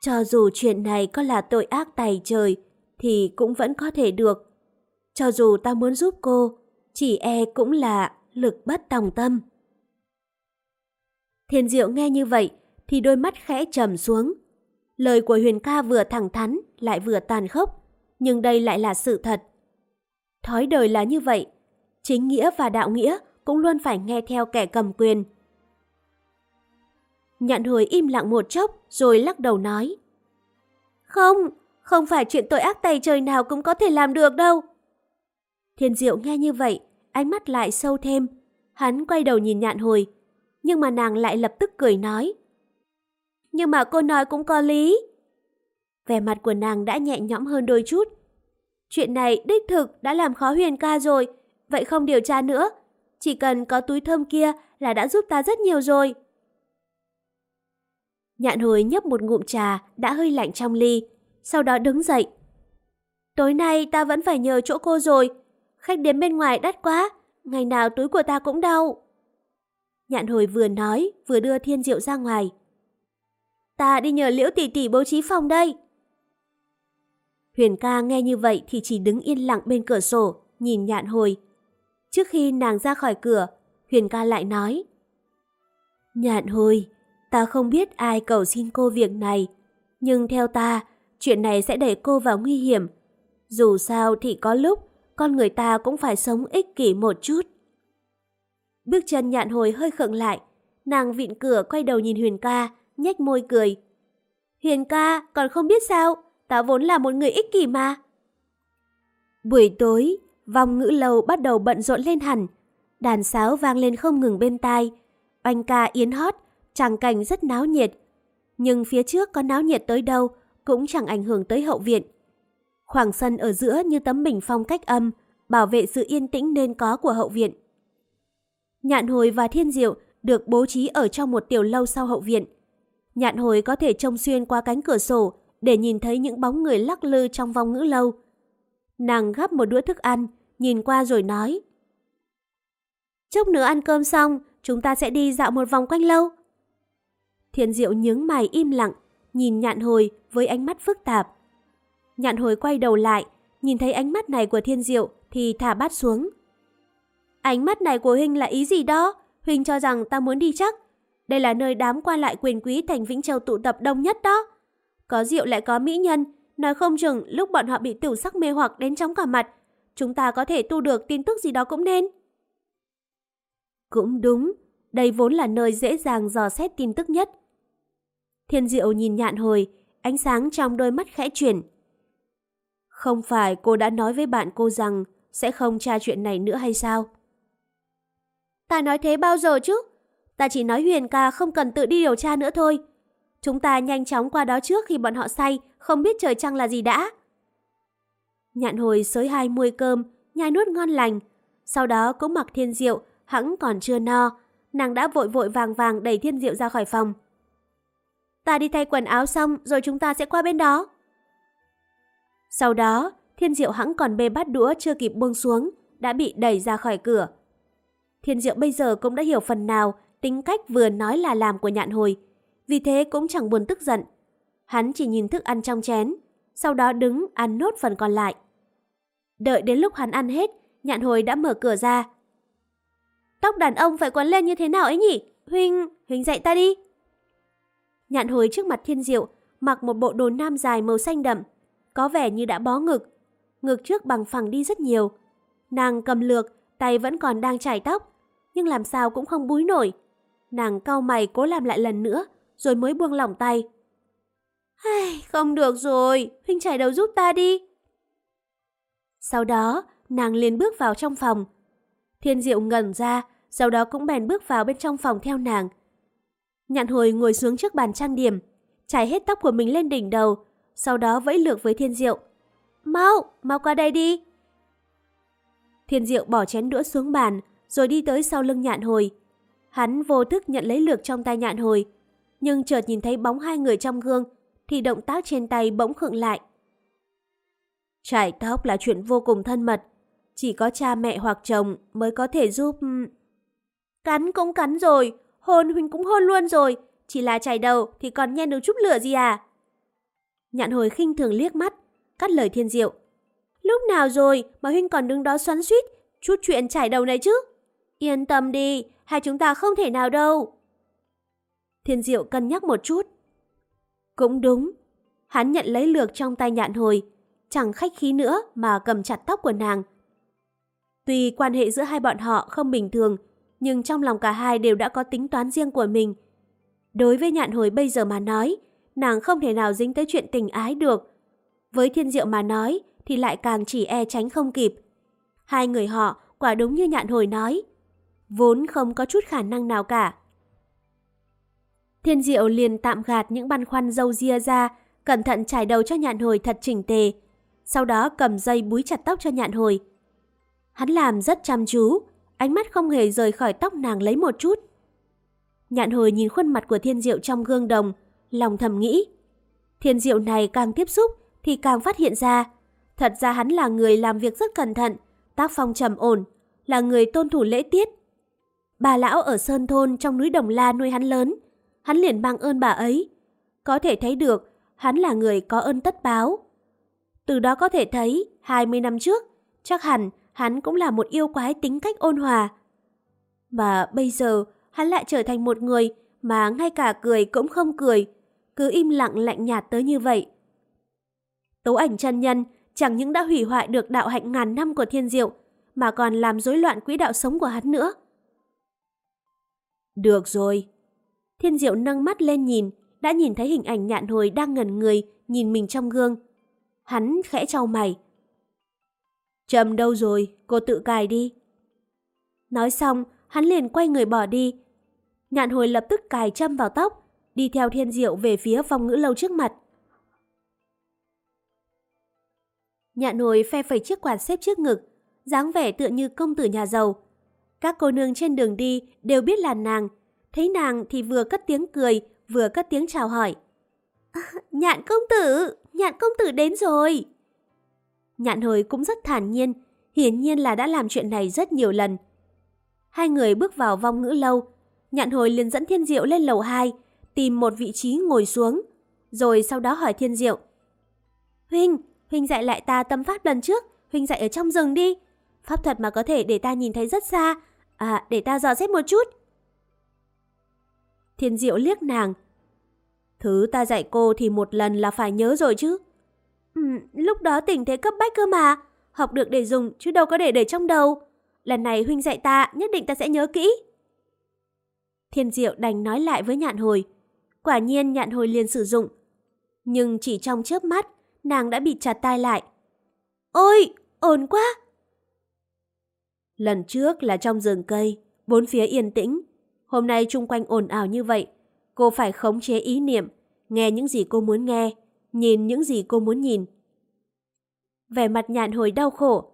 Cho dù chuyện này có là tội ác tày trời, thì cũng vẫn có thể được. Cho dù ta muốn giúp cô, chỉ e cũng là lực bất tòng tâm. Thiên Diệu nghe như vậy thì đôi mắt khẽ trầm xuống. Lời của Huyền ca vừa thẳng thắn lại vừa tàn khốc, nhưng đây lại là sự thật. Thói đời là như vậy, chính nghĩa và đạo nghĩa cũng luôn phải nghe theo kẻ cầm quyền. Nhạn hồi im lặng một chốc rồi lắc đầu nói. Không, không phải chuyện tội ác tay trời nào cũng có thể làm được đâu. Thiên Diệu nghe như vậy, ánh mắt lại sâu thêm. Hắn quay đầu nhìn nhạn hồi, nhưng mà nàng lại lập tức cười nói. Nhưng mà cô nói cũng có lý. Vẻ mặt của nàng đã nhẹ nhõm hơn đôi chút. Chuyện này đích thực đã làm khó huyền ca rồi, vậy không điều tra nữa. Chỉ cần có túi thơm kia là đã giúp ta rất nhiều rồi. Nhạn hồi nhấp một ngụm trà đã hơi lạnh trong ly, sau đó đứng dậy. Tối nay ta vẫn phải nhờ chỗ cô rồi, khách đến bên ngoài đắt quá, ngày nào túi của ta cũng đau. Nhạn hồi vừa nói, vừa đưa thiên diệu ra ngoài. Ta đi nhờ liễu tỷ tỷ bố trí phòng đây. Huyền ca nghe như vậy thì chỉ đứng yên lặng bên cửa sổ, nhìn nhạn hồi. Trước khi nàng ra khỏi cửa, Huyền ca lại nói. Nhạn hồi, ta không biết ai cầu xin cô việc này, nhưng theo ta, chuyện này sẽ đẩy cô vào nguy hiểm. Dù sao thì có lúc, con người ta cũng phải sống ích kỷ một chút. Bước chân nhạn hồi hơi khựng lại, nàng vịn cửa quay đầu nhìn Huyền ca, nhếch môi cười. hiền ca, còn không biết sao, ta vốn là một người ích kỷ mà. Buổi tối, vòng ngữ lâu bắt đầu bận rộn lên hẳn. Đàn sáo vang lên không ngừng bên tai. Oanh ca yến hót, tràng cảnh rất náo nhiệt. Nhưng phía trước có náo nhiệt tới đâu cũng chẳng ảnh hưởng tới hậu viện. Khoảng sân ở giữa như tấm bình phong cách âm, bảo vệ sự yên tĩnh nên có của hậu viện. Nhạn hồi và thiên diệu được bố trí ở trong một tiểu lâu sau hậu viện. Nhạn hồi có thể trông xuyên qua cánh cửa sổ để nhìn thấy những bóng người lắc lư trong vòng ngữ lâu. Nàng gắp một đũa thức ăn, nhìn qua rồi nói. Chốc nữa ăn cơm xong, chúng ta sẽ đi dạo một vòng quanh lâu. Thiên diệu nhướng mày im lặng, nhìn nhạn hồi với ánh mắt phức tạp. Nhạn hồi quay đầu lại, nhìn thấy ánh mắt này của thiên diệu thì thả bát xuống. Ánh mắt này của Huynh là ý gì đó? Huynh cho rằng ta muốn đi chắc. Đây là nơi đám qua lại quyền quý thành Vĩnh Châu tụ tập đông nhất đó. Có rượu lại có mỹ nhân, nói không chừng lúc bọn họ bị tiểu sắc mê hoặc đến chóng cả mặt. Chúng ta có thể tu được tin tức gì đó cũng nên. Cũng đúng, đây vốn là nơi dễ dàng dò xét tin tức nhất. Thiên diệu nhìn nhạn hồi, ánh sáng trong đôi mắt khẽ chuyển. Không phải cô đã nói với bạn cô rằng sẽ không tra chuyện này nữa hay sao? Ta nói thế bao giờ chứ? Ta chỉ nói Huyền ca không cần tự đi điều tra nữa thôi. Chúng ta nhanh chóng qua đó trước khi bọn họ say, không biết trời trăng là gì đã. Nhạn hồi xới hai muôi cơm, nhai nuốt ngon lành. Sau đó cũng mặc thiên diệu, hẳn còn chưa no. Nàng đã vội vội vàng vàng đẩy thiên diệu ra khỏi phòng. Ta đi thay quần áo xong rồi chúng ta sẽ qua bên đó. Sau đó, thiên diệu hẳn còn bê bát đũa chưa kịp buông xuống, đã bị đẩy ra khỏi cửa. Thiên diệu bây giờ cũng đã hiểu phần nào tính cách vừa nói là làm của nhạn hồi, vì thế cũng chẳng buồn tức giận. Hắn chỉ nhìn thức ăn trong chén, sau đó đứng ăn nốt phần còn lại. Đợi đến lúc hắn ăn hết, nhạn hồi đã mở cửa ra. Tóc đàn ông phải quấn lên như thế nào ấy nhỉ? Huynh, Huynh dạy ta đi. Nhạn hồi trước mặt thiên diệu, mặc một bộ đồ nam dài màu xanh đậm, có vẻ như đã bó ngực. Ngực trước bằng phẳng đi rất nhiều. Nàng cầm lược, tay vẫn còn đang chải tóc, nhưng làm sao cũng không búi nổi. Nàng cau mày cố làm lại lần nữa, rồi mới buông lỏng tay. Ai, không được rồi, Huynh chảy đầu giúp ta đi. Sau đó, nàng liền bước vào trong phòng. Thiên diệu ngẩn ra, sau đó cũng bèn bước vào bên trong phòng theo nàng. Nhạn hồi ngồi xuống trước bàn trang điểm, trải hết tóc của mình lên đỉnh đầu, sau đó vẫy lược với thiên diệu. Mau, mau qua đây đi. Thiên diệu bỏ chén đũa xuống bàn, rồi đi tới sau lưng nhạn hồi. Hắn vô thức nhận lấy lược trong tay nhạn hồi, nhưng chợt nhìn thấy bóng hai người trong gương, thì động tác trên tay bỗng khựng lại. Trải tóc là chuyện vô cùng thân mật, chỉ có cha mẹ hoặc chồng mới có thể giúp... Cắn cũng cắn rồi, hôn huynh cũng hôn luôn rồi, chỉ là chảy đầu thì còn nhen được chút lửa gì à? Nhạn hồi khinh thường liếc mắt, cắt lời thiên diệu. Lúc nào rồi mà huynh còn đứng đó xoắn suýt, chút chuyện chảy đầu này chứ? Yên tâm đi, hai chúng ta không thể nào đâu. Thiên diệu cân nhắc một chút. Cũng đúng, hắn nhận lấy lược trong tay nhạn hồi, chẳng khách khí nữa mà cầm chặt tóc của nàng. Tuy quan hệ giữa hai bọn họ không bình thường, nhưng trong lòng cả hai đều đã có tính toán riêng của mình. Đối với nhạn hồi bây giờ mà nói, nàng không thể nào dính tới chuyện tình ái được. Với thiên diệu mà nói, thì lại càng chỉ e tránh không kịp. Hai người họ quả đúng như nhạn hồi nói, vốn không có chút khả năng nào cả. Thiên diệu liền tạm gạt những băn khoăn dâu ria ra, cẩn thận trải đầu cho nhạn hồi thật chỉnh tề, sau đó cầm dây búi chặt tóc cho nhạn hồi. Hắn làm rất chăm chú, ánh mắt không hề rời khỏi tóc nàng lấy một chút. Nhạn hồi nhìn khuôn mặt của thiên diệu trong gương đồng, lòng thầm nghĩ. Thiên diệu này càng tiếp xúc thì càng phát hiện ra, thật ra hắn là người làm việc rất cẩn thận, tác phong trầm ổn, là người tôn thủ lễ tiết. Bà lão ở Sơn Thôn trong núi Đồng La nuôi hắn lớn, hắn liền mang ơn bà ấy. Có thể thấy được, hắn là người có ơn tất báo. Từ đó có thể thấy, 20 năm trước, chắc hẳn hắn cũng là một yêu quái tính cách ôn hòa. Mà bây giờ, hắn lại trở thành một người mà ngay cả cười cũng không cười, cứ im lặng lạnh nhạt tới như vậy. Tấu ảnh chân nhân chẳng những đã hủy hoại được đạo hạnh ngàn năm của thiên diệu, mà còn làm rối loạn quỹ đạo sống của hắn nữa. Được rồi. Thiên diệu nâng mắt lên nhìn, đã nhìn thấy hình ảnh nhạn hồi đang ngẩn người, nhìn mình trong gương. Hắn khẽ trao mày. Trầm đâu rồi, cô tự cài đi. Nói xong, hắn liền quay người bỏ đi. Nhạn hồi lập tức cài châm vào tóc, đi theo thiên diệu về phía phòng ngữ lâu trước mặt. Nhạn hồi phe phẩy chiếc quạt xếp trước ngực, dáng vẻ tựa như công tử nhà giàu. Các cô nương trên đường đi đều biết là nàng, thấy nàng thì vừa cất tiếng cười, vừa cất tiếng chào hỏi. À, *laughs* nhạn công tử, nhạn công tử đến rồi. Nhạn hồi cũng rất thản nhiên, hiển nhiên là đã làm chuyện này rất nhiều lần. Hai người bước vào vong ngữ lâu, nhạn hồi liền dẫn thiên diệu lên lầu 2, tìm một vị trí ngồi xuống, rồi sau đó hỏi thiên diệu. Huynh, Huynh dạy lại ta tâm pháp lần trước, Huynh dạy ở trong rừng đi. Pháp thuật mà có thể để ta nhìn thấy rất xa, à, để ta dò xét một chút. Thiên diệu liếc nàng. Thứ ta dạy cô thì một lần là phải nhớ rồi chứ. Ừ, lúc đó tình thế cấp bách cơ mà. Học được để dùng chứ đâu có để để trong đầu. Lần này huynh dạy ta, nhất định ta sẽ nhớ kỹ. Thiên diệu đành nói lại với nhạn hồi. Quả nhiên nhạn hồi liền sử dụng. Nhưng chỉ trong chớp mắt, nàng đã bị chặt tay lại. Ôi, ổn quá! Lần trước là trong rừng cây, bốn phía yên tĩnh. Hôm nay chung quanh ồn ào như vậy, cô phải khống chế ý niệm, nghe những gì cô muốn nghe, nhìn những gì cô muốn nhìn. Vẻ mặt nhạn hồi đau khổ.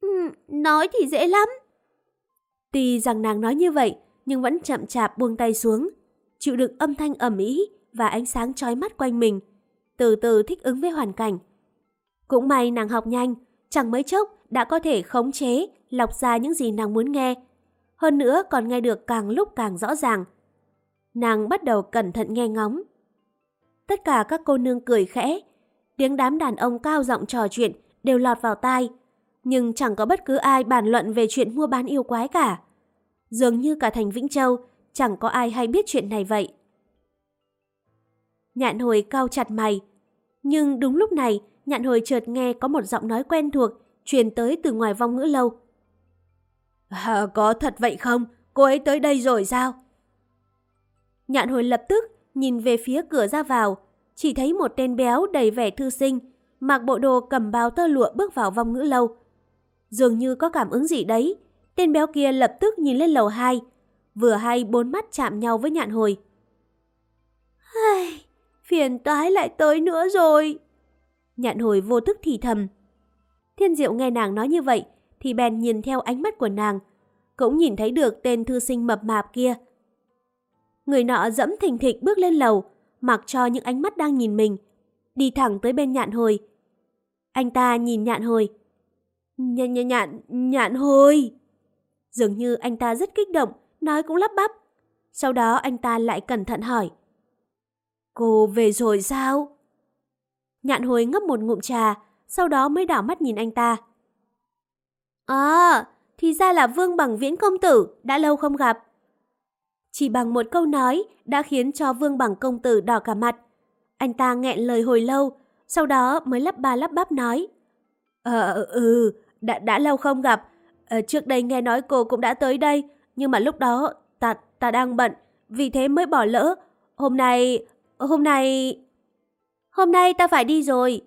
Ừ, nói thì dễ lắm. Tuy rằng nàng nói như vậy, nhưng vẫn chậm chạp buông tay xuống, chịu đựng âm thanh ầm ĩ và ánh sáng chói mắt quanh mình, từ từ thích ứng với hoàn cảnh. Cũng may nàng học nhanh, chẳng mấy chốc đã có thể khống chế, lọc ra những gì nàng muốn nghe. Hơn nữa còn nghe được càng lúc càng rõ ràng. Nàng bắt đầu cẩn thận nghe ngóng. Tất cả các cô nương cười khẽ, tiếng đám đàn ông cao giọng trò chuyện đều lọt vào tai, nhưng chẳng có bất cứ ai bàn luận về chuyện mua bán yêu quái cả. Dường như cả thành Vĩnh Châu chẳng có ai hay biết chuyện này vậy. Nhạn hồi cao chặt mày, nhưng đúng lúc này nhạn hồi chợt nghe có một giọng nói quen thuộc truyền tới từ ngoài vong ngữ lâu. À, có thật vậy không? Cô ấy tới đây rồi sao? Nhạn hồi lập tức nhìn về phía cửa ra vào, chỉ thấy một tên béo đầy vẻ thư sinh, mặc bộ đồ cầm bao tơ lụa bước vào vong ngữ lâu. Dường như có cảm ứng gì đấy, tên béo kia lập tức nhìn lên lầu 2, vừa hay bốn mắt chạm nhau với nhạn hồi. Ai, phiền toái lại tới nữa rồi. Nhạn hồi vô thức thì thầm. Thiên diệu nghe nàng nói như vậy, thì bèn nhìn theo ánh mắt của nàng, cũng nhìn thấy được tên thư sinh mập mạp kia. Người nọ dẫm thình thịch bước lên lầu, mặc cho những ánh mắt đang nhìn mình, đi thẳng tới bên nhạn hồi. Anh ta nhìn nhạn hồi. Nhạn, nhạn, nhạn, nhạn hồi. Dường như anh ta rất kích động, nói cũng lắp bắp. Sau đó anh ta lại cẩn thận hỏi. Cô về rồi sao? Nhạn hồi ngấp một ngụm trà, sau đó mới đảo mắt nhìn anh ta. À, thì ra là Vương Bằng Viễn công tử, đã lâu không gặp. Chỉ bằng một câu nói đã khiến cho Vương Bằng công tử đỏ cả mặt. Anh ta nghẹn lời hồi lâu, sau đó mới lắp ba lắp bắp nói. Ờ, ừ, đã, đã lâu không gặp. Ờ, trước đây nghe nói cô cũng đã tới đây, nhưng mà lúc đó ta, ta đang bận, vì thế mới bỏ lỡ. Hôm nay, hôm nay... Hôm nay ta phải đi rồi.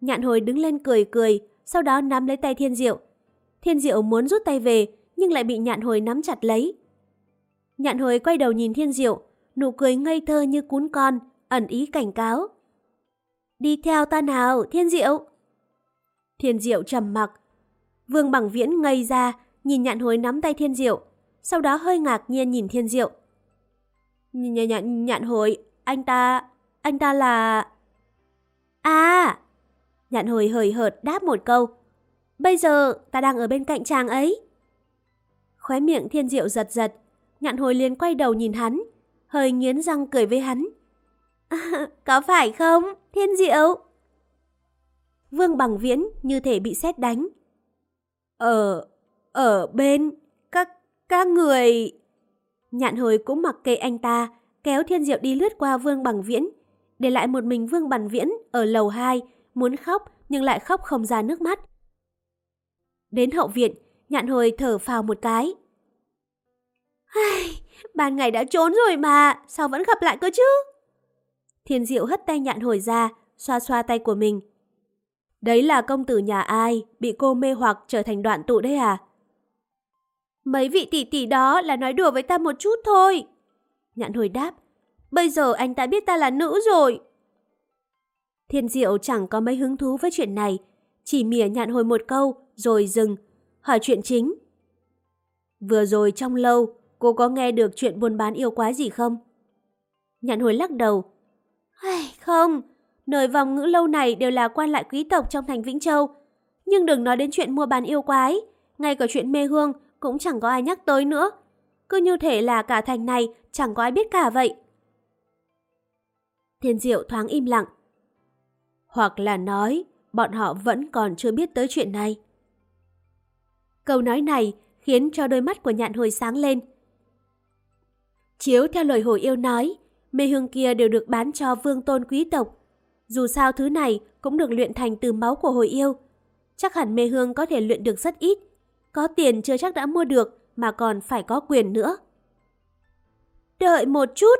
Nhạn hồi đứng lên cười cười, sau đó nắm lấy tay Thiên Diệu. Thiên Diệu muốn rút tay về, nhưng lại bị nhạn hồi nắm chặt lấy. Nhạn hồi quay đầu nhìn Thiên Diệu, nụ cười ngây thơ như cún con, ẩn ý cảnh cáo. Đi theo ta nào, Thiên Diệu. Thiên Diệu trầm mặc. Vương Bằng Viễn ngây ra, nhìn nhạn hồi nắm tay Thiên Diệu, sau đó hơi ngạc nhiên nhìn Thiên Diệu. Nh nhạn hồi, anh ta, anh ta là... À! Nhạn hồi hời hợt đáp một câu. Bây giờ ta đang ở bên cạnh chàng ấy. Khóe miệng thiên diệu giật giật, nhạn hồi liền quay đầu nhìn hắn, hơi nghiến răng cười với hắn. À, *laughs* có phải không, thiên diệu? Vương bằng viễn như thể bị sét đánh. Ở, ở bên, các, các người... Nhạn hồi cũng mặc kệ anh ta, kéo thiên diệu đi lướt qua vương bằng viễn, để lại một mình vương bằng viễn ở lầu 2, muốn khóc nhưng lại khóc không ra nước mắt. Đến hậu viện, nhạn hồi thở phào một cái. Ai, ban ngày đã trốn rồi mà, sao vẫn gặp lại cơ chứ? Thiên diệu hất tay nhạn hồi ra, xoa xoa tay của mình. Đấy là công tử nhà ai, bị cô mê hoặc trở thành đoạn tụ đấy à? Mấy vị tỷ tỷ đó là nói đùa với ta một chút thôi. Nhạn hồi đáp, bây giờ anh ta biết ta là nữ rồi. Thiên diệu chẳng có mấy hứng thú với chuyện này, chỉ mỉa nhạn hồi một câu rồi dừng, hỏi chuyện chính. Vừa rồi trong lâu, cô có nghe được chuyện buôn bán yêu quái gì không? Nhạn hồi lắc đầu. Không, nơi vòng ngữ lâu này đều là quan lại quý tộc trong thành Vĩnh Châu. Nhưng đừng nói đến chuyện mua bán yêu quái, ngay cả chuyện mê hương cũng chẳng có ai nhắc tới nữa. Cứ như thể là cả thành này chẳng có ai biết cả vậy. Thiên Diệu thoáng im lặng. Hoặc là nói, bọn họ vẫn còn chưa biết tới chuyện này. Câu nói này khiến cho đôi mắt của nhạn hồi sáng lên. Chiếu theo lời hồi yêu nói, mê hương kia đều được bán cho vương tôn quý tộc. Dù sao thứ này cũng được luyện thành từ máu của hồi yêu. Chắc hẳn mê hương có thể luyện được rất ít. Có tiền chưa chắc đã mua được mà còn phải có quyền nữa. Đợi một chút.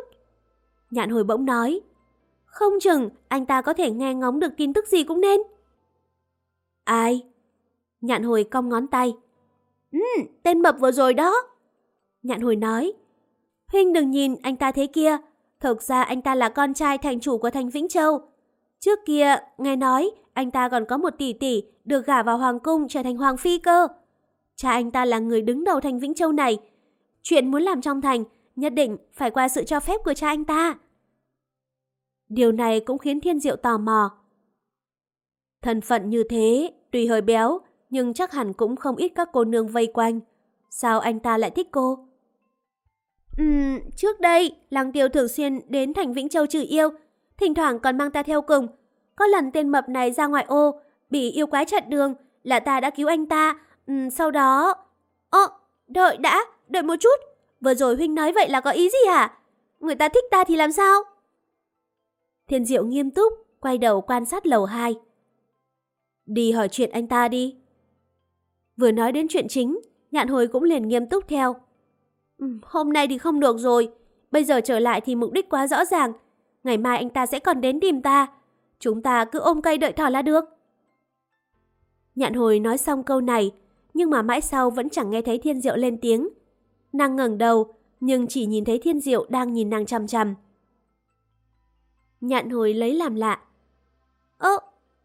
Nhạn hồi bỗng nói. Không chừng anh ta có thể nghe ngóng được tin tức gì cũng nên. Ai? Nhạn hồi cong ngón tay. Ừ, tên mập vừa rồi đó. Nhạn hồi nói. Huynh đừng nhìn anh ta thế kia. Thực ra anh ta là con trai thành chủ của thành Vĩnh Châu. Trước kia, nghe nói, anh ta còn có một tỷ tỷ được gả vào hoàng cung trở thành hoàng phi cơ. Cha anh ta là người đứng đầu thành Vĩnh Châu này. Chuyện muốn làm trong thành, nhất định phải qua sự cho phép của cha anh ta. Điều này cũng khiến Thiên Diệu tò mò. Thân phận như thế, tuy hơi béo, nhưng chắc hẳn cũng không ít các cô nương vây quanh. Sao anh ta lại thích cô? Ừm, trước đây, Lăng Tiêu thường xuyên đến thành Vĩnh Châu trừ yêu, thỉnh thoảng còn mang ta theo cùng. Có lần tên mập này ra ngoài ô, bị yêu quái chặn đường, là ta đã cứu anh ta. Ừm, sau đó... Ơ, đợi đã, đợi một chút. Vừa rồi Huynh nói vậy là có ý gì hả? Người ta thích ta thì làm sao? Thiên Diệu nghiêm túc, quay đầu quan sát lầu 2. Đi hỏi chuyện anh ta đi. Vừa nói đến chuyện chính, nhạn hồi cũng liền nghiêm túc theo. Ừ, hôm nay thì không được rồi. Bây giờ trở lại thì mục đích quá rõ ràng. Ngày mai anh ta sẽ còn đến tìm ta. Chúng ta cứ ôm cây đợi thỏ là được. Nhạn hồi nói xong câu này, nhưng mà mãi sau vẫn chẳng nghe thấy thiên diệu lên tiếng. Nàng ngẩng đầu, nhưng chỉ nhìn thấy thiên diệu đang nhìn nàng chằm chằm. Nhạn hồi lấy làm lạ. Ơ,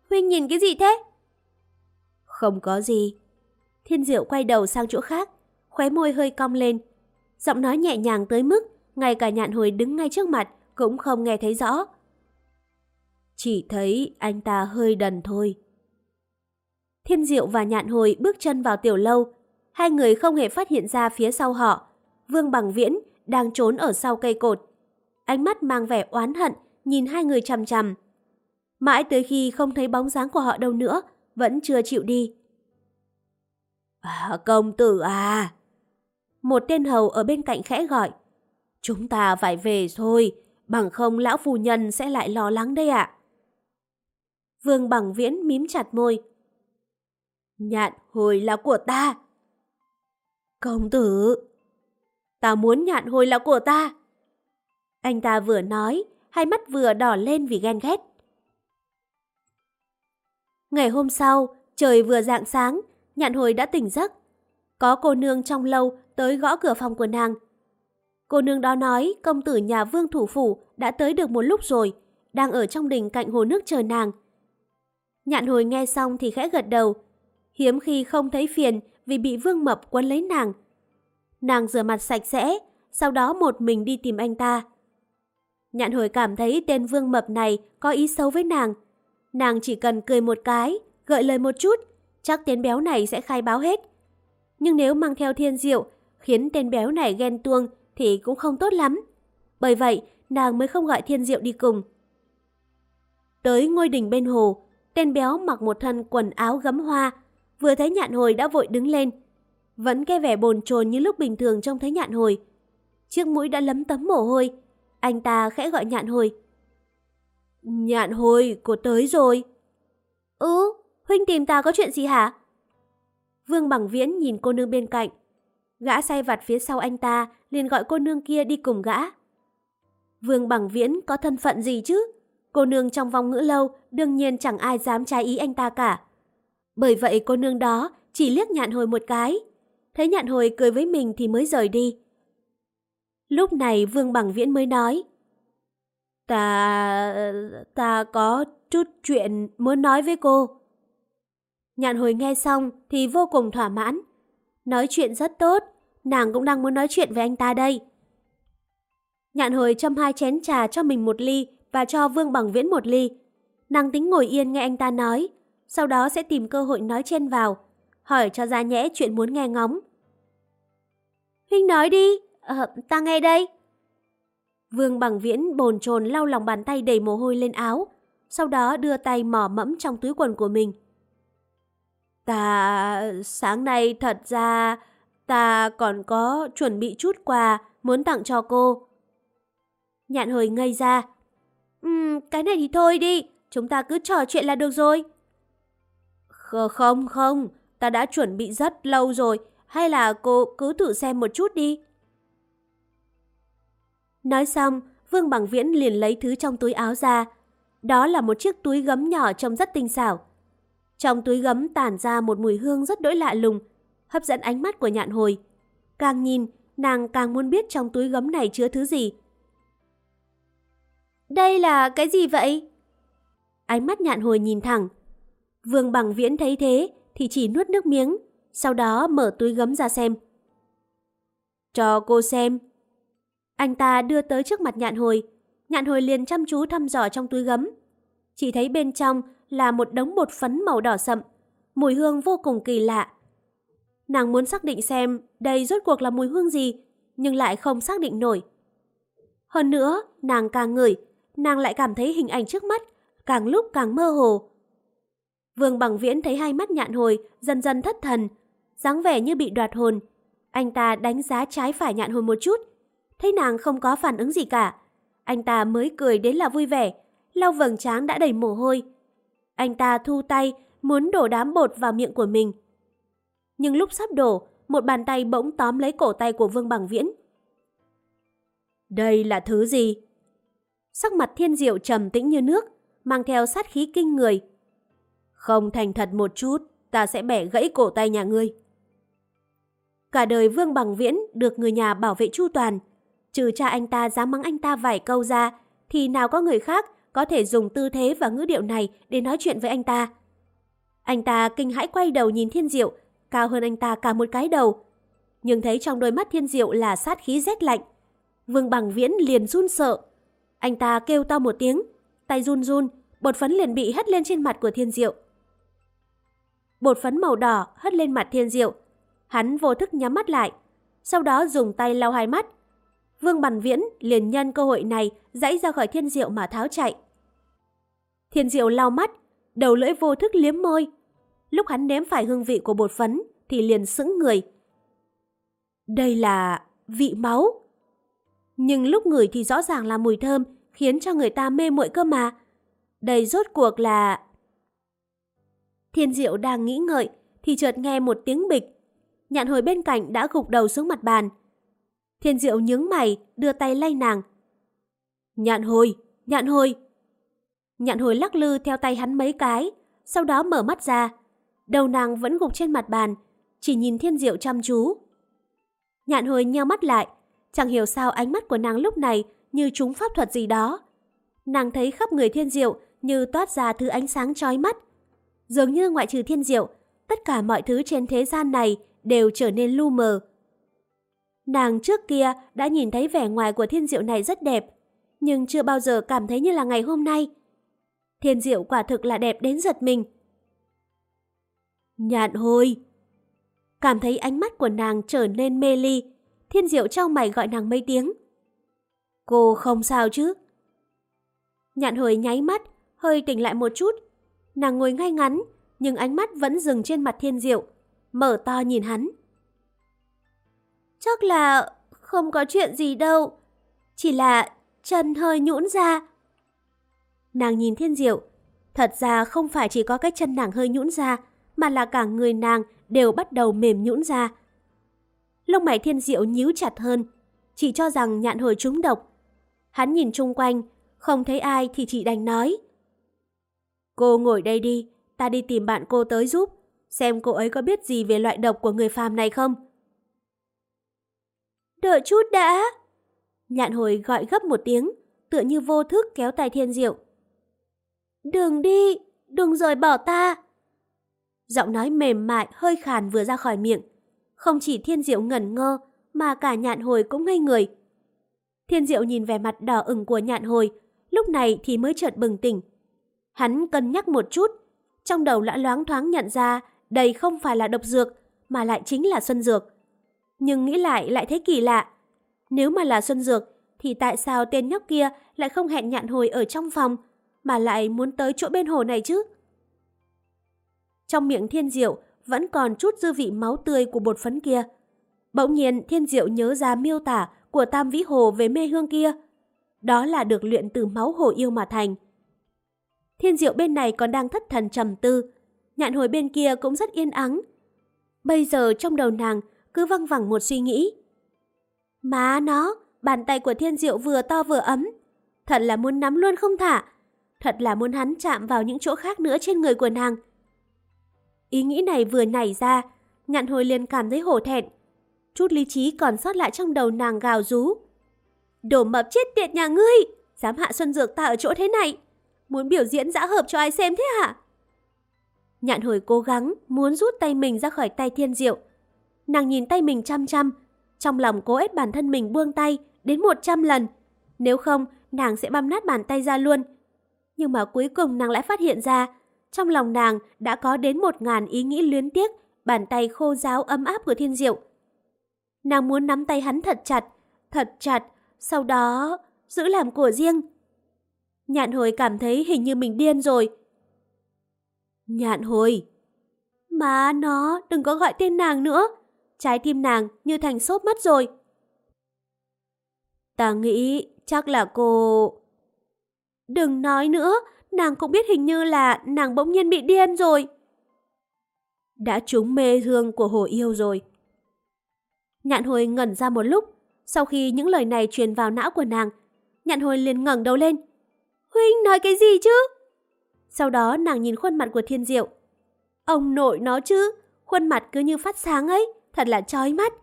Huynh nhìn cái gì thế? Không có gì. Thiên diệu quay đầu sang chỗ khác, khóe môi hơi cong lên. Giọng nói nhẹ nhàng tới mức, ngay cả nhạn hồi đứng ngay trước mặt cũng không nghe thấy rõ. Chỉ thấy anh ta hơi đần thôi. Thiên Diệu và Nhạn Hồi bước chân vào tiểu lâu. Hai người không hề phát hiện ra phía sau họ. Vương Bằng Viễn đang trốn ở sau cây cột. Ánh mắt mang vẻ oán hận, nhìn hai người chằm chằm. Mãi tới khi không thấy bóng dáng của họ đâu nữa, vẫn chưa chịu đi. À, công tử à! Một tên hầu ở bên cạnh khẽ gọi. Chúng ta phải về thôi, bằng không lão phu nhân sẽ lại lo lắng đây ạ. Vương Bằng Viễn mím chặt môi. Nhạn hồi là của ta. Công tử, ta muốn nhạn hồi là của ta. Anh ta vừa nói, hai mắt vừa đỏ lên vì ghen ghét. Ngày hôm sau, trời vừa rạng sáng, nhạn hồi đã tỉnh giấc. Có cô nương trong lâu tới gõ cửa phòng của nàng. Cô nương đó nói công tử nhà vương thủ phủ đã tới được một lúc rồi, đang ở trong đình cạnh hồ nước chờ nàng. Nhạn hồi nghe xong thì khẽ gật đầu, hiếm khi không thấy phiền vì bị vương mập quấn lấy nàng. Nàng rửa mặt sạch sẽ, sau đó một mình đi tìm anh ta. Nhạn hồi cảm thấy tên vương mập này có ý xấu với nàng. Nàng chỉ cần cười một cái, gợi lời một chút, chắc tên béo này sẽ khai báo hết. Nhưng nếu mang theo thiên diệu, khiến tên béo này ghen tuông thì cũng không tốt lắm. Bởi vậy, nàng mới không gọi thiên diệu đi cùng. Tới ngôi đình bên hồ, tên béo mặc một thân quần áo gấm hoa, vừa thấy nhạn hồi đã vội đứng lên. Vẫn cái vẻ bồn chồn như lúc bình thường trông thấy nhạn hồi. Chiếc mũi đã lấm tấm mồ hôi, anh ta khẽ gọi nhạn hồi. Nhạn hồi, cô tới rồi. Ừ, huynh tìm ta có chuyện gì hả? Vương Bằng Viễn nhìn cô nương bên cạnh. Gã say vặt phía sau anh ta, liền gọi cô nương kia đi cùng gã. Vương Bằng Viễn có thân phận gì chứ? Cô nương trong vòng ngữ lâu, đương nhiên chẳng ai dám trái ý anh ta cả. Bởi vậy cô nương đó chỉ liếc nhạn hồi một cái. Thấy nhạn hồi cười với mình thì mới rời đi. Lúc này Vương Bằng Viễn mới nói. Ta... ta có chút chuyện muốn nói với cô. Nhạn hồi nghe xong thì vô cùng thỏa mãn. Nói chuyện rất tốt, nàng cũng đang muốn nói chuyện với anh ta đây. Nhạn hồi châm hai chén trà cho mình một ly và cho Vương Bằng Viễn một ly. Nàng tính ngồi yên nghe anh ta nói, sau đó sẽ tìm cơ hội nói chen vào, hỏi cho ra nhẽ chuyện muốn nghe ngóng. Huynh nói đi, ờ, ta nghe đây. Vương Bằng Viễn bồn chồn lau lòng bàn tay đầy mồ hôi lên áo, sau đó đưa tay mò mẫm trong túi quần của mình. Ta... sáng nay thật ra... ta còn có chuẩn bị chút quà muốn tặng cho cô. Nhạn hồi ngây ra. Ừ, cái này thì thôi đi, chúng ta cứ trò chuyện là được rồi. Không, không, ta đã chuẩn bị rất lâu rồi, hay là cô cứ thử xem một chút đi. Nói xong, Vương Bằng Viễn liền lấy thứ trong túi áo ra. Đó là một chiếc túi gấm nhỏ trông rất tinh xảo. Trong túi gấm tản ra một mùi hương rất đỗi lạ lùng, hấp dẫn ánh mắt của nhạn hồi. Càng nhìn, nàng càng muốn biết trong túi gấm này chứa thứ gì. Đây là cái gì vậy? Ánh mắt nhạn hồi nhìn thẳng. Vương bằng viễn thấy thế thì chỉ nuốt nước miếng, sau đó mở túi gấm ra xem. Cho cô xem. Anh ta đưa tới trước mặt nhạn hồi. Nhạn hồi liền chăm chú thăm dò trong túi gấm. Chỉ thấy bên trong là một đống bột phấn màu đỏ sậm, mùi hương vô cùng kỳ lạ. Nàng muốn xác định xem đây rốt cuộc là mùi hương gì, nhưng lại không xác định nổi. Hơn nữa, nàng càng ngửi, nàng lại cảm thấy hình ảnh trước mắt, càng lúc càng mơ hồ. Vương Bằng Viễn thấy hai mắt nhạn hồi dần dần thất thần, dáng vẻ như bị đoạt hồn. Anh ta đánh giá trái phải nhạn hồi một chút, thấy nàng không có phản ứng gì cả. Anh ta mới cười đến là vui vẻ, lau vầng trán đã đầy mồ hôi. Anh ta thu tay, muốn đổ đám bột vào miệng của mình. Nhưng lúc sắp đổ, một bàn tay bỗng tóm lấy cổ tay của Vương Bằng Viễn. Đây là thứ gì? Sắc mặt thiên diệu trầm tĩnh như nước, mang theo sát khí kinh người. Không thành thật một chút, ta sẽ bẻ gãy cổ tay nhà ngươi. Cả đời Vương Bằng Viễn được người nhà bảo vệ chu toàn. Trừ cha anh ta dám mắng anh ta vài câu ra, thì nào có người khác có thể dùng tư thế và ngữ điệu này để nói chuyện với anh ta. Anh ta kinh hãi quay đầu nhìn Thiên Diệu, cao hơn anh ta cả một cái đầu. Nhưng thấy trong đôi mắt Thiên Diệu là sát khí rét lạnh. Vương Bằng Viễn liền run sợ. Anh ta kêu to một tiếng, tay run run, bột phấn liền bị hất lên trên mặt của Thiên Diệu. Bột phấn màu đỏ hất lên mặt Thiên Diệu. Hắn vô thức nhắm mắt lại, sau đó dùng tay lau hai mắt, Vương Bằn Viễn liền nhân cơ hội này dãy ra khỏi thiên diệu mà tháo chạy. Thiên diệu lau mắt, đầu lưỡi vô thức liếm môi. Lúc hắn nếm phải hương vị của bột phấn thì liền sững người. Đây là vị máu. Nhưng lúc ngửi thì rõ ràng là mùi thơm khiến cho người ta mê muội cơ mà. Đây rốt cuộc là... Thiên diệu đang nghĩ ngợi thì chợt nghe một tiếng bịch. Nhạn hồi bên cạnh đã gục đầu xuống mặt bàn. Thiên Diệu nhướng mày, đưa tay lay nàng. Nhạn hồi, nhạn hồi. Nhạn hồi lắc lư theo tay hắn mấy cái, sau đó mở mắt ra. Đầu nàng vẫn gục trên mặt bàn, chỉ nhìn Thiên Diệu chăm chú. Nhạn hồi nheo mắt lại, chẳng hiểu sao ánh mắt của nàng lúc này như trúng pháp thuật gì đó. Nàng thấy khắp người Thiên Diệu như toát ra thứ ánh sáng chói mắt. Dường như ngoại trừ Thiên Diệu, tất cả mọi thứ trên thế gian này đều trở nên lu mờ, Nàng trước kia đã nhìn thấy vẻ ngoài của thiên diệu này rất đẹp, nhưng chưa bao giờ cảm thấy như là ngày hôm nay. Thiên diệu quả thực là đẹp đến giật mình. Nhạn hồi! Cảm thấy ánh mắt của nàng trở nên mê ly, thiên diệu trong mày gọi nàng mấy tiếng. Cô không sao chứ? Nhạn hồi nháy mắt, hơi tỉnh lại một chút. Nàng ngồi ngay ngắn, nhưng ánh mắt vẫn dừng trên mặt thiên diệu, mở to nhìn hắn. Chắc là không có chuyện gì đâu. Chỉ là chân hơi nhũn ra. Nàng nhìn thiên diệu. Thật ra không phải chỉ có cái chân nàng hơi nhũn ra, mà là cả người nàng đều bắt đầu mềm nhũn ra. Lông mày thiên diệu nhíu chặt hơn, chỉ cho rằng nhạn hồi trúng độc. Hắn nhìn chung quanh, không thấy ai thì chị đành nói. Cô ngồi đây đi, ta đi tìm bạn cô tới giúp, xem cô ấy có biết gì về loại độc của người phàm này không. Đợi chút đã. Nhạn hồi gọi gấp một tiếng, tựa như vô thức kéo tay thiên diệu. Đừng đi, đừng rời bỏ ta. Giọng nói mềm mại, hơi khàn vừa ra khỏi miệng. Không chỉ thiên diệu ngẩn ngơ, mà cả nhạn hồi cũng ngây người. Thiên diệu nhìn vẻ mặt đỏ ửng của nhạn hồi, lúc này thì mới chợt bừng tỉnh. Hắn cân nhắc một chút, trong đầu đã loáng thoáng nhận ra đây không phải là độc dược, mà lại chính là xuân dược. Nhưng nghĩ lại lại thấy kỳ lạ. Nếu mà là xuân dược, thì tại sao tên nhóc kia lại không hẹn nhạn hồi ở trong phòng, mà lại muốn tới chỗ bên hồ này chứ? Trong miệng thiên diệu vẫn còn chút dư vị máu tươi của bột phấn kia. Bỗng nhiên thiên diệu nhớ ra miêu tả của tam vĩ hồ về mê hương kia. Đó là được luyện từ máu hồ yêu mà thành. Thiên diệu bên này còn đang thất thần trầm tư, nhạn hồi bên kia cũng rất yên ắng. Bây giờ trong đầu nàng cứ văng vẳng một suy nghĩ. Má nó, bàn tay của thiên diệu vừa to vừa ấm. Thật là muốn nắm luôn không thả. Thật là muốn hắn chạm vào những chỗ khác nữa trên người của nàng. Ý nghĩ này vừa nảy ra, nhạn hồi liền cảm thấy hổ thẹn. Chút lý trí còn sót lại trong đầu nàng gào rú. Đổ mập chết tiệt nhà ngươi, dám hạ xuân dược ta ở chỗ thế này. Muốn biểu diễn dã hợp cho ai xem thế hả? Nhạn hồi cố gắng muốn rút tay mình ra khỏi tay thiên diệu. Nàng nhìn tay mình chăm chăm, trong lòng cố ép bản thân mình buông tay đến 100 lần. Nếu không, nàng sẽ băm nát bàn tay ra luôn. Nhưng mà cuối cùng nàng lại phát hiện ra, trong lòng nàng đã có đến một ngàn ý nghĩ luyến tiếc bàn tay khô ráo ấm áp của thiên diệu. Nàng muốn nắm tay hắn thật chặt, thật chặt, sau đó giữ làm của riêng. Nhạn hồi cảm thấy hình như mình điên rồi. Nhạn hồi! Má nó, đừng có gọi tên nàng nữa. Trái tim nàng như thành xốp mất rồi. Ta nghĩ chắc là cô... Đừng nói nữa, nàng cũng biết hình như là nàng bỗng nhiên bị điên rồi. Đã trúng mê hương của hồ yêu rồi. Nhạn hồi ngẩn ra một lúc, sau khi những lời này truyền vào não của nàng, nhạn hồi liền ngẩng đầu lên. Huynh nói cái gì chứ? Sau đó nàng nhìn khuôn mặt của thiên diệu. Ông nội nó chứ, khuôn mặt cứ như phát sáng ấy, thật là chói mắt.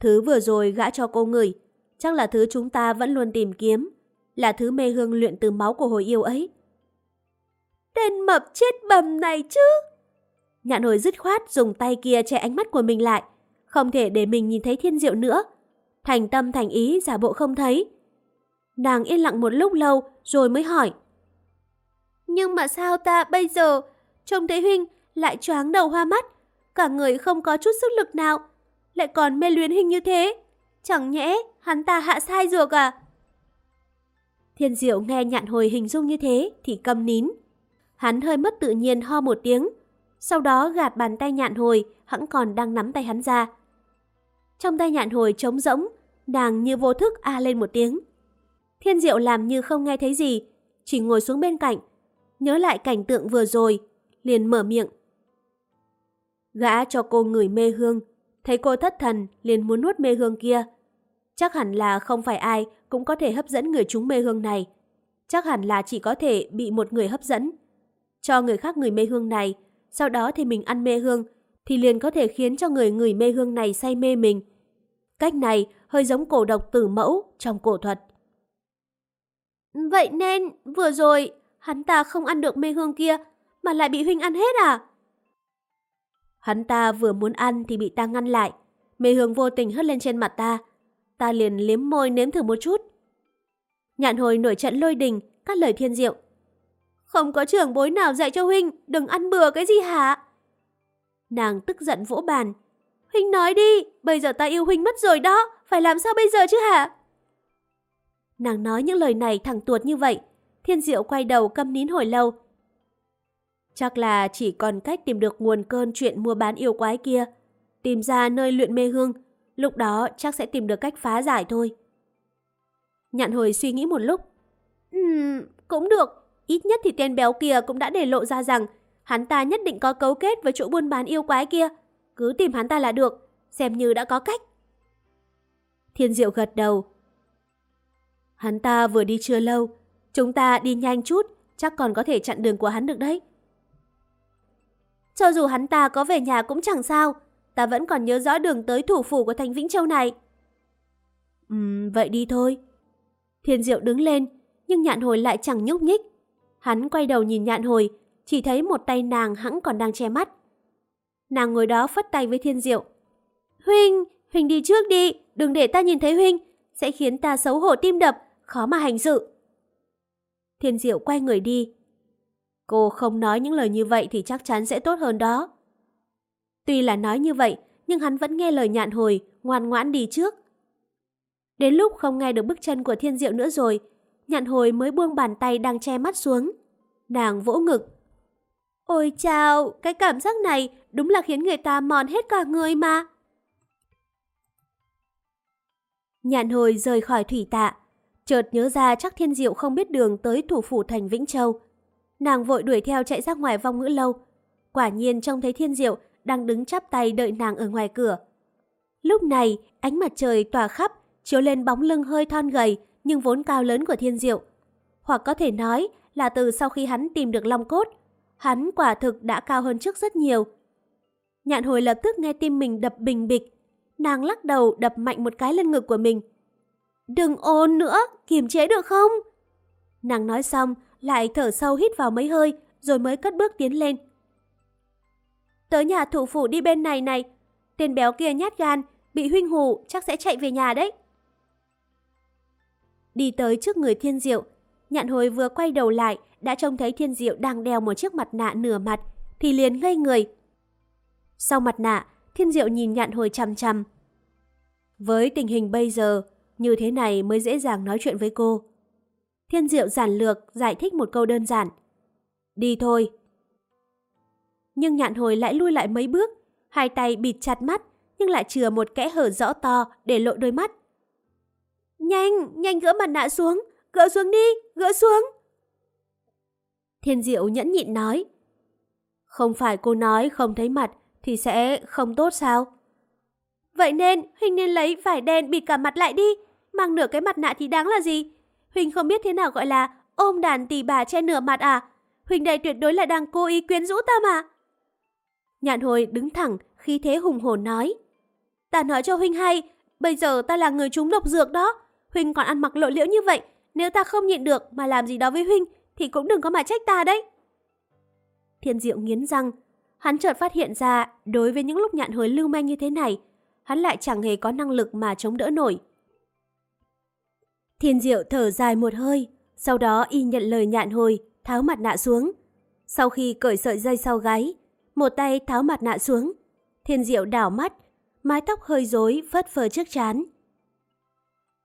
Thứ vừa rồi gã cho cô ngửi, chắc là thứ chúng ta vẫn luôn tìm kiếm, là thứ mê hương luyện từ máu của hồi yêu ấy. Tên mập chết bầm này chứ! Nhạn hồi dứt khoát dùng tay kia che ánh mắt của mình lại, không thể để mình nhìn thấy thiên diệu nữa. Thành tâm thành ý giả bộ không thấy. Nàng yên lặng một lúc lâu rồi mới hỏi. Nhưng mà sao ta bây giờ trông thấy Huynh lại choáng đầu hoa mắt, cả người không có chút sức lực nào, lại còn mê luyến hình như thế. Chẳng nhẽ hắn ta hạ sai dược à? Thiên Diệu nghe nhạn hồi hình dung như thế thì câm nín. Hắn hơi mất tự nhiên ho một tiếng, sau đó gạt bàn tay nhạn hồi hẳn còn đang nắm tay hắn ra. Trong tay nhạn hồi trống rỗng, nàng như vô thức a lên một tiếng. Thiên Diệu làm như không nghe thấy gì, chỉ ngồi xuống bên cạnh, nhớ lại cảnh tượng vừa rồi, liền mở miệng. Gã cho cô ngửi mê hương, thấy cô thất thần liền muốn nuốt mê hương kia. Chắc hẳn là không phải ai cũng có thể hấp dẫn người chúng mê hương này. Chắc hẳn là chỉ có thể bị một người hấp dẫn. Cho người khác người mê hương này, sau đó thì mình ăn mê hương, thì liền có thể khiến cho người người mê hương này say mê mình. Cách này hơi giống cổ độc tử mẫu trong cổ thuật. Vậy nên, vừa rồi, hắn ta không ăn được mê hương kia, mà lại bị huynh ăn hết à? Hắn ta vừa muốn ăn thì bị ta ngăn lại. Mê hương vô tình hất lên trên mặt ta. Ta liền liếm môi nếm thử một chút. Nhạn hồi nổi trận lôi đình, cắt lời thiên diệu. Không có trưởng bối nào dạy cho huynh, đừng ăn bừa cái gì hả? Nàng tức giận vỗ bàn. Huynh nói đi, bây giờ ta yêu huynh mất rồi đó, phải làm sao bây giờ chứ hả? Nàng nói những lời này thẳng tuột như vậy. Thiên diệu quay đầu câm nín hồi lâu. Chắc là chỉ còn cách tìm được nguồn cơn chuyện mua bán yêu quái kia. Tìm ra nơi luyện mê hương, lúc đó chắc sẽ tìm được cách phá giải thôi. Nhạn hồi suy nghĩ một lúc. Ừm, cũng được. Ít nhất thì tên béo kia cũng đã để lộ ra rằng hắn ta nhất định có cấu kết với chỗ buôn bán yêu quái kia. Cứ tìm hắn ta là được, xem như đã có cách. Thiên Diệu gật đầu. Hắn ta vừa đi chưa lâu, chúng ta đi nhanh chút, chắc còn có thể chặn đường của hắn được đấy. Cho dù hắn ta có về nhà cũng chẳng sao, ta vẫn còn nhớ rõ đường tới thủ phủ của thành Vĩnh Châu này. Ừm, vậy đi thôi. Thiên Diệu đứng lên, nhưng nhạn hồi lại chẳng nhúc nhích. Hắn quay đầu nhìn nhạn hồi, chỉ thấy một tay nàng hẵng còn đang che mắt. Nàng ngồi đó phất tay với Thiên Diệu. Huynh, Huynh đi trước đi, đừng để ta nhìn thấy Huynh, sẽ khiến ta xấu hổ tim đập, khó mà hành sự. Thiên Diệu quay người đi. Cô không nói những lời như vậy thì chắc chắn sẽ tốt hơn đó. Tuy là nói như vậy, nhưng hắn vẫn nghe lời nhạn hồi, ngoan ngoãn đi trước. Đến lúc không nghe được bước chân của Thiên Diệu nữa rồi, nhạn hồi mới buông bàn tay đang che mắt xuống. Nàng vỗ ngực. Ôi chào, cái cảm giác này đúng là khiến người ta mòn hết cả người mà. Nhạn hồi rời khỏi thủy tạ, chợt nhớ ra chắc Thiên Diệu không biết đường tới thủ phủ thành Vĩnh Châu. Nàng vội đuổi theo chạy ra ngoài vong ngữ lâu. Quả nhiên trông thấy Thiên Diệu đang đứng chắp tay đợi nàng ở ngoài cửa. Lúc này, ánh mặt trời tỏa khắp, chiếu lên bóng lưng hơi thon gầy nhưng vốn cao lớn của Thiên Diệu. Hoặc có thể nói là từ sau khi hắn tìm được Long Cốt, hắn quả thực đã cao hơn trước rất nhiều. Nhạn hồi lập tức nghe tim mình đập bình bịch, nàng lắc đầu đập mạnh một cái lên ngực của mình. Đừng ôn nữa, kiềm chế được không? Nàng nói xong, lại thở sâu hít vào mấy hơi, rồi mới cất bước tiến lên. Tới nhà thủ phủ đi bên này này, tên béo kia nhát gan, bị huynh hù chắc sẽ chạy về nhà đấy. Đi tới trước người thiên diệu, nhạn hồi vừa quay đầu lại đã trông thấy thiên diệu đang đeo một chiếc mặt nạ nửa mặt, thì liền ngây người. Sau mặt nạ, thiên diệu nhìn nhạn hồi chằm chằm. Với tình hình bây giờ, như thế này mới dễ dàng nói chuyện với cô. Thiên diệu giản lược giải thích một câu đơn giản. Đi thôi. Nhưng nhạn hồi lại lui lại mấy bước, hai tay bịt chặt mắt, nhưng lại chừa một kẽ hở rõ to để lộ đôi mắt. Nhanh, nhanh gỡ mặt nạ xuống, gỡ xuống đi, gỡ xuống. Thiên Diệu nhẫn nhịn nói. Không phải cô nói không thấy mặt thì sẽ không tốt sao? Vậy nên Huynh nên lấy vải đen bịt cả mặt lại đi, mang nửa cái mặt nạ thì đáng là gì? Huynh không biết thế nào gọi là ôm đàn tỷ bà che nửa mặt à? Huynh đây tuyệt đối là đang cố ý quyến rũ ta mà. Nhạn hồi đứng thẳng, khí thế hùng hồn nói. Ta nói cho Huynh hay, bây giờ ta là người trúng độc dược đó. Huynh còn ăn mặc lộ liễu như vậy, nếu ta không nhịn được mà làm gì đó với Huynh thì cũng đừng có mà trách ta đấy. Thiên Diệu nghiến răng, hắn chợt phát hiện ra đối với những lúc nhạn hồi lưu manh như thế này, hắn lại chẳng hề có năng lực mà chống đỡ nổi. Thiên Diệu thở dài một hơi, sau đó y nhận lời nhạn hồi, tháo mặt nạ xuống. Sau khi cởi sợi dây sau gáy, một tay tháo mặt nạ xuống. Thiên Diệu đảo mắt, mái tóc hơi rối phất phơ trước chán.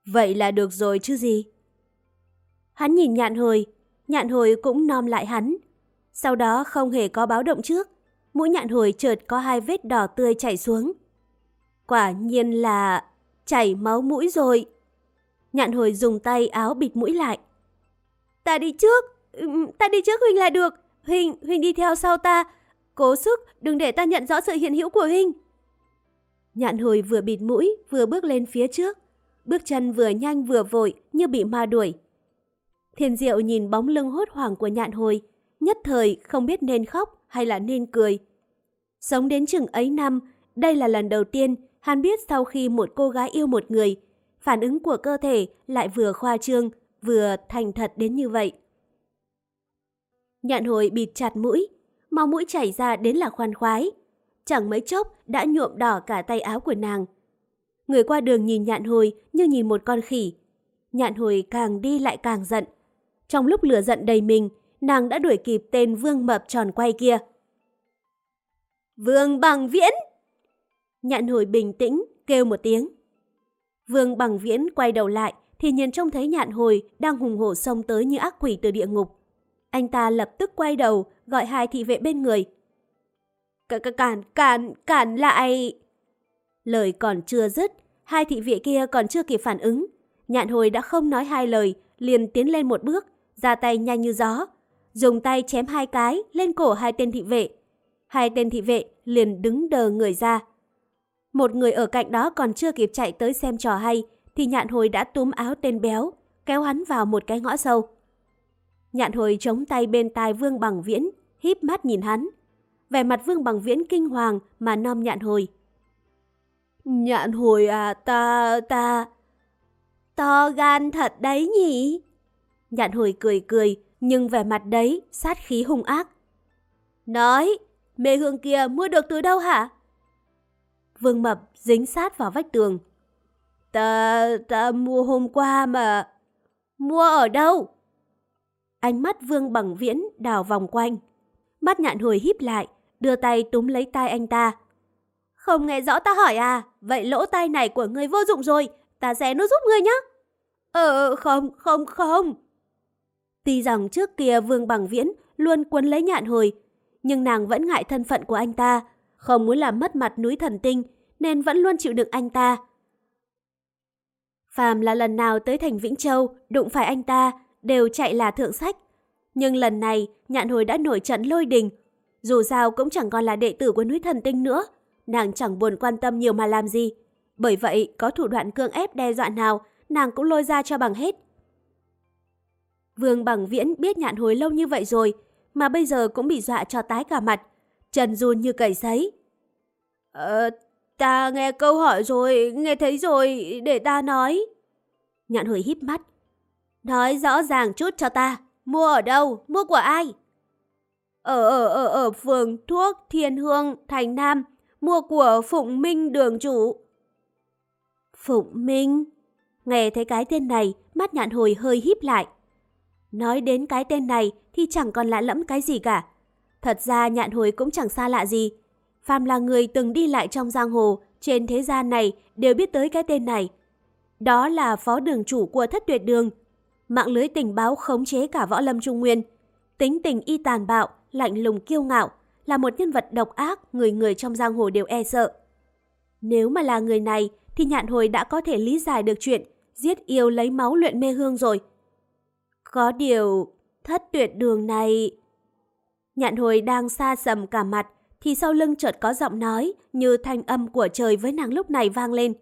Vậy là được rồi chứ gì? Hắn nhìn nhạn hồi, nhạn hồi cũng nom lại hắn. Sau đó không hề có báo động trước, mũi nhạn hồi chợt có hai vết đỏ tươi chảy xuống. Quả nhiên là chảy máu mũi rồi. Nhạn hồi dùng tay áo bịt mũi lại. Ta đi trước, ta đi trước Huynh là được. Huynh, Huynh đi theo sau ta. Cố sức, đừng để ta nhận rõ sự hiện hữu của Huynh. Nhạn hồi vừa bịt mũi, vừa bước lên phía trước. Bước chân vừa nhanh vừa vội, như bị ma đuổi. Thiên diệu nhìn bóng lưng hốt hoảng của nhạn hồi, nhất thời không biết nên khóc hay là nên cười. Sống đến chừng ấy năm, đây là lần đầu tiên hắn biết sau khi một cô gái yêu một người, phản ứng của cơ thể lại vừa khoa trương, vừa thành thật đến như vậy. Nhạn hồi bịt chặt mũi, máu mũi chảy ra đến là khoan khoái. Chẳng mấy chốc đã nhuộm đỏ cả tay áo của nàng. Người qua đường nhìn nhạn hồi như nhìn một con khỉ. Nhạn hồi càng đi lại càng giận. Trong lúc lửa giận đầy mình, nàng đã đuổi kịp tên Vương Mập tròn quay kia. Vương Bằng Viễn! Nhạn hồi bình tĩnh, kêu một tiếng. Vương Bằng Viễn quay đầu lại thì nhìn trông thấy nhạn hồi đang hùng hổ xông tới như ác quỷ từ địa ngục. Anh ta lập tức quay đầu, gọi hai thị vệ bên người. Cản, cản, cản lại! Lời còn chưa dứt, hai thị vệ kia còn chưa kịp phản ứng. Nhạn hồi đã không nói hai lời, liền tiến lên một bước, ra tay nhanh như gió. Dùng tay chém hai cái lên cổ hai tên thị vệ. Hai tên thị vệ liền đứng đờ người ra. Một người ở cạnh đó còn chưa kịp chạy tới xem trò hay, thì nhạn hồi đã túm áo tên béo, kéo hắn vào một cái ngõ sâu. Nhạn hồi chống tay bên tai Vương Bằng Viễn, híp mắt nhìn hắn. Vẻ mặt Vương Bằng Viễn kinh hoàng mà nom nhạn hồi. Nhạn hồi à, ta, ta... To gan thật đấy nhỉ? Nhạn hồi cười cười, nhưng vẻ mặt đấy sát khí hung ác. Nói, mê hương kia mua được từ đâu hả? Vương Mập dính sát vào vách tường. Ta, ta mua hôm qua mà. Mua ở đâu? Ánh mắt Vương Bằng Viễn đào vòng quanh. Mắt nhạn hồi híp lại, đưa tay túm lấy tay anh ta. Không nghe rõ ta hỏi à? Vậy lỗ tai này của ngươi vô dụng rồi, ta sẽ nó giúp ngươi nhé. Ờ, không, không, không. Tuy rằng trước kia Vương Bằng Viễn luôn quấn lấy nhạn hồi, nhưng nàng vẫn ngại thân phận của anh ta, không muốn làm mất mặt núi thần tinh, nên vẫn luôn chịu đựng anh ta. Phàm là lần nào tới thành Vĩnh Châu, đụng phải anh ta, đều chạy là thượng sách. Nhưng lần này, nhạn hồi đã nổi trận lôi đình. Dù sao cũng chẳng còn là đệ tử của núi thần tinh nữa. Nàng chẳng buồn quan tâm nhiều mà làm gì. Bởi vậy, có thủ đoạn cương ép đe dọa nào, nàng cũng lôi ra cho bằng hết. Vương Bằng Viễn biết nhạn hồi lâu như vậy rồi, mà bây giờ cũng bị dọa cho tái cả mặt. Trần run như cầy sấy. Ờ, ta nghe câu hỏi rồi, nghe thấy rồi, để ta nói. Nhạn hồi híp mắt. Nói rõ ràng chút cho ta, mua ở đâu, mua của ai? Ở ở ở ở phường thuốc Thiên Hương, Thành Nam, mua của Phụng Minh đường chủ. Phụng Minh? Nghe thấy cái tên này, mắt nhạn hồi hơi híp lại. Nói đến cái tên này thì chẳng còn lạ lẫm cái gì cả. Thật ra nhạn hồi cũng chẳng xa lạ gì. Phàm là người từng đi lại trong giang hồ, trên thế gian này đều biết tới cái tên này. Đó là phó đường chủ của thất tuyệt đường. Mạng lưới tình báo khống chế cả võ lâm trung nguyên. Tính tình y tàn bạo, lạnh lùng kiêu ngạo, là một nhân vật độc ác người người trong giang hồ đều e sợ. Nếu mà là người này thì nhạn hồi đã có thể lý giải được chuyện giết yêu lấy máu luyện mê hương rồi. Có điều, thất tuyệt đường này... Nhạn hồi đang xa sầm cả mặt, thì sau lưng chợt có giọng nói như thanh âm của trời với nàng lúc này vang lên.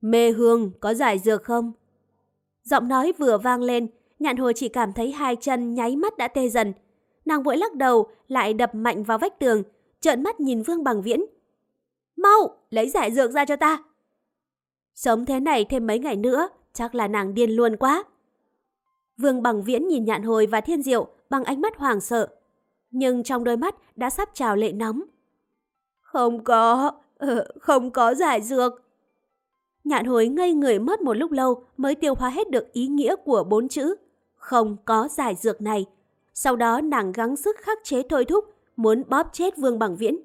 Mê hương, có giải dược không? Giọng nói vừa vang lên, nhạn hồi chỉ cảm thấy hai chân nháy mắt đã tê dần. Nàng vội lắc đầu, lại đập mạnh vào vách tường, trợn mắt nhìn Vương Bằng Viễn. Mau, lấy giải dược ra cho ta. Sống thế này thêm mấy ngày nữa, chắc là nàng điên luôn quá. Vương Bằng Viễn nhìn Nhạn Hồi và Thiên Diệu bằng ánh mắt hoàng sợ. Nhưng trong đôi mắt đã sắp trào lệ nóng. Không có, ờ, không có giải dược. Nhạn Hồi ngây người mất một lúc lâu mới tiêu hóa hết được ý nghĩa của bốn chữ. Không có giải dược này. Sau đó nàng gắng sức khắc chế thôi thúc, muốn bóp chết Vương Bằng Viễn.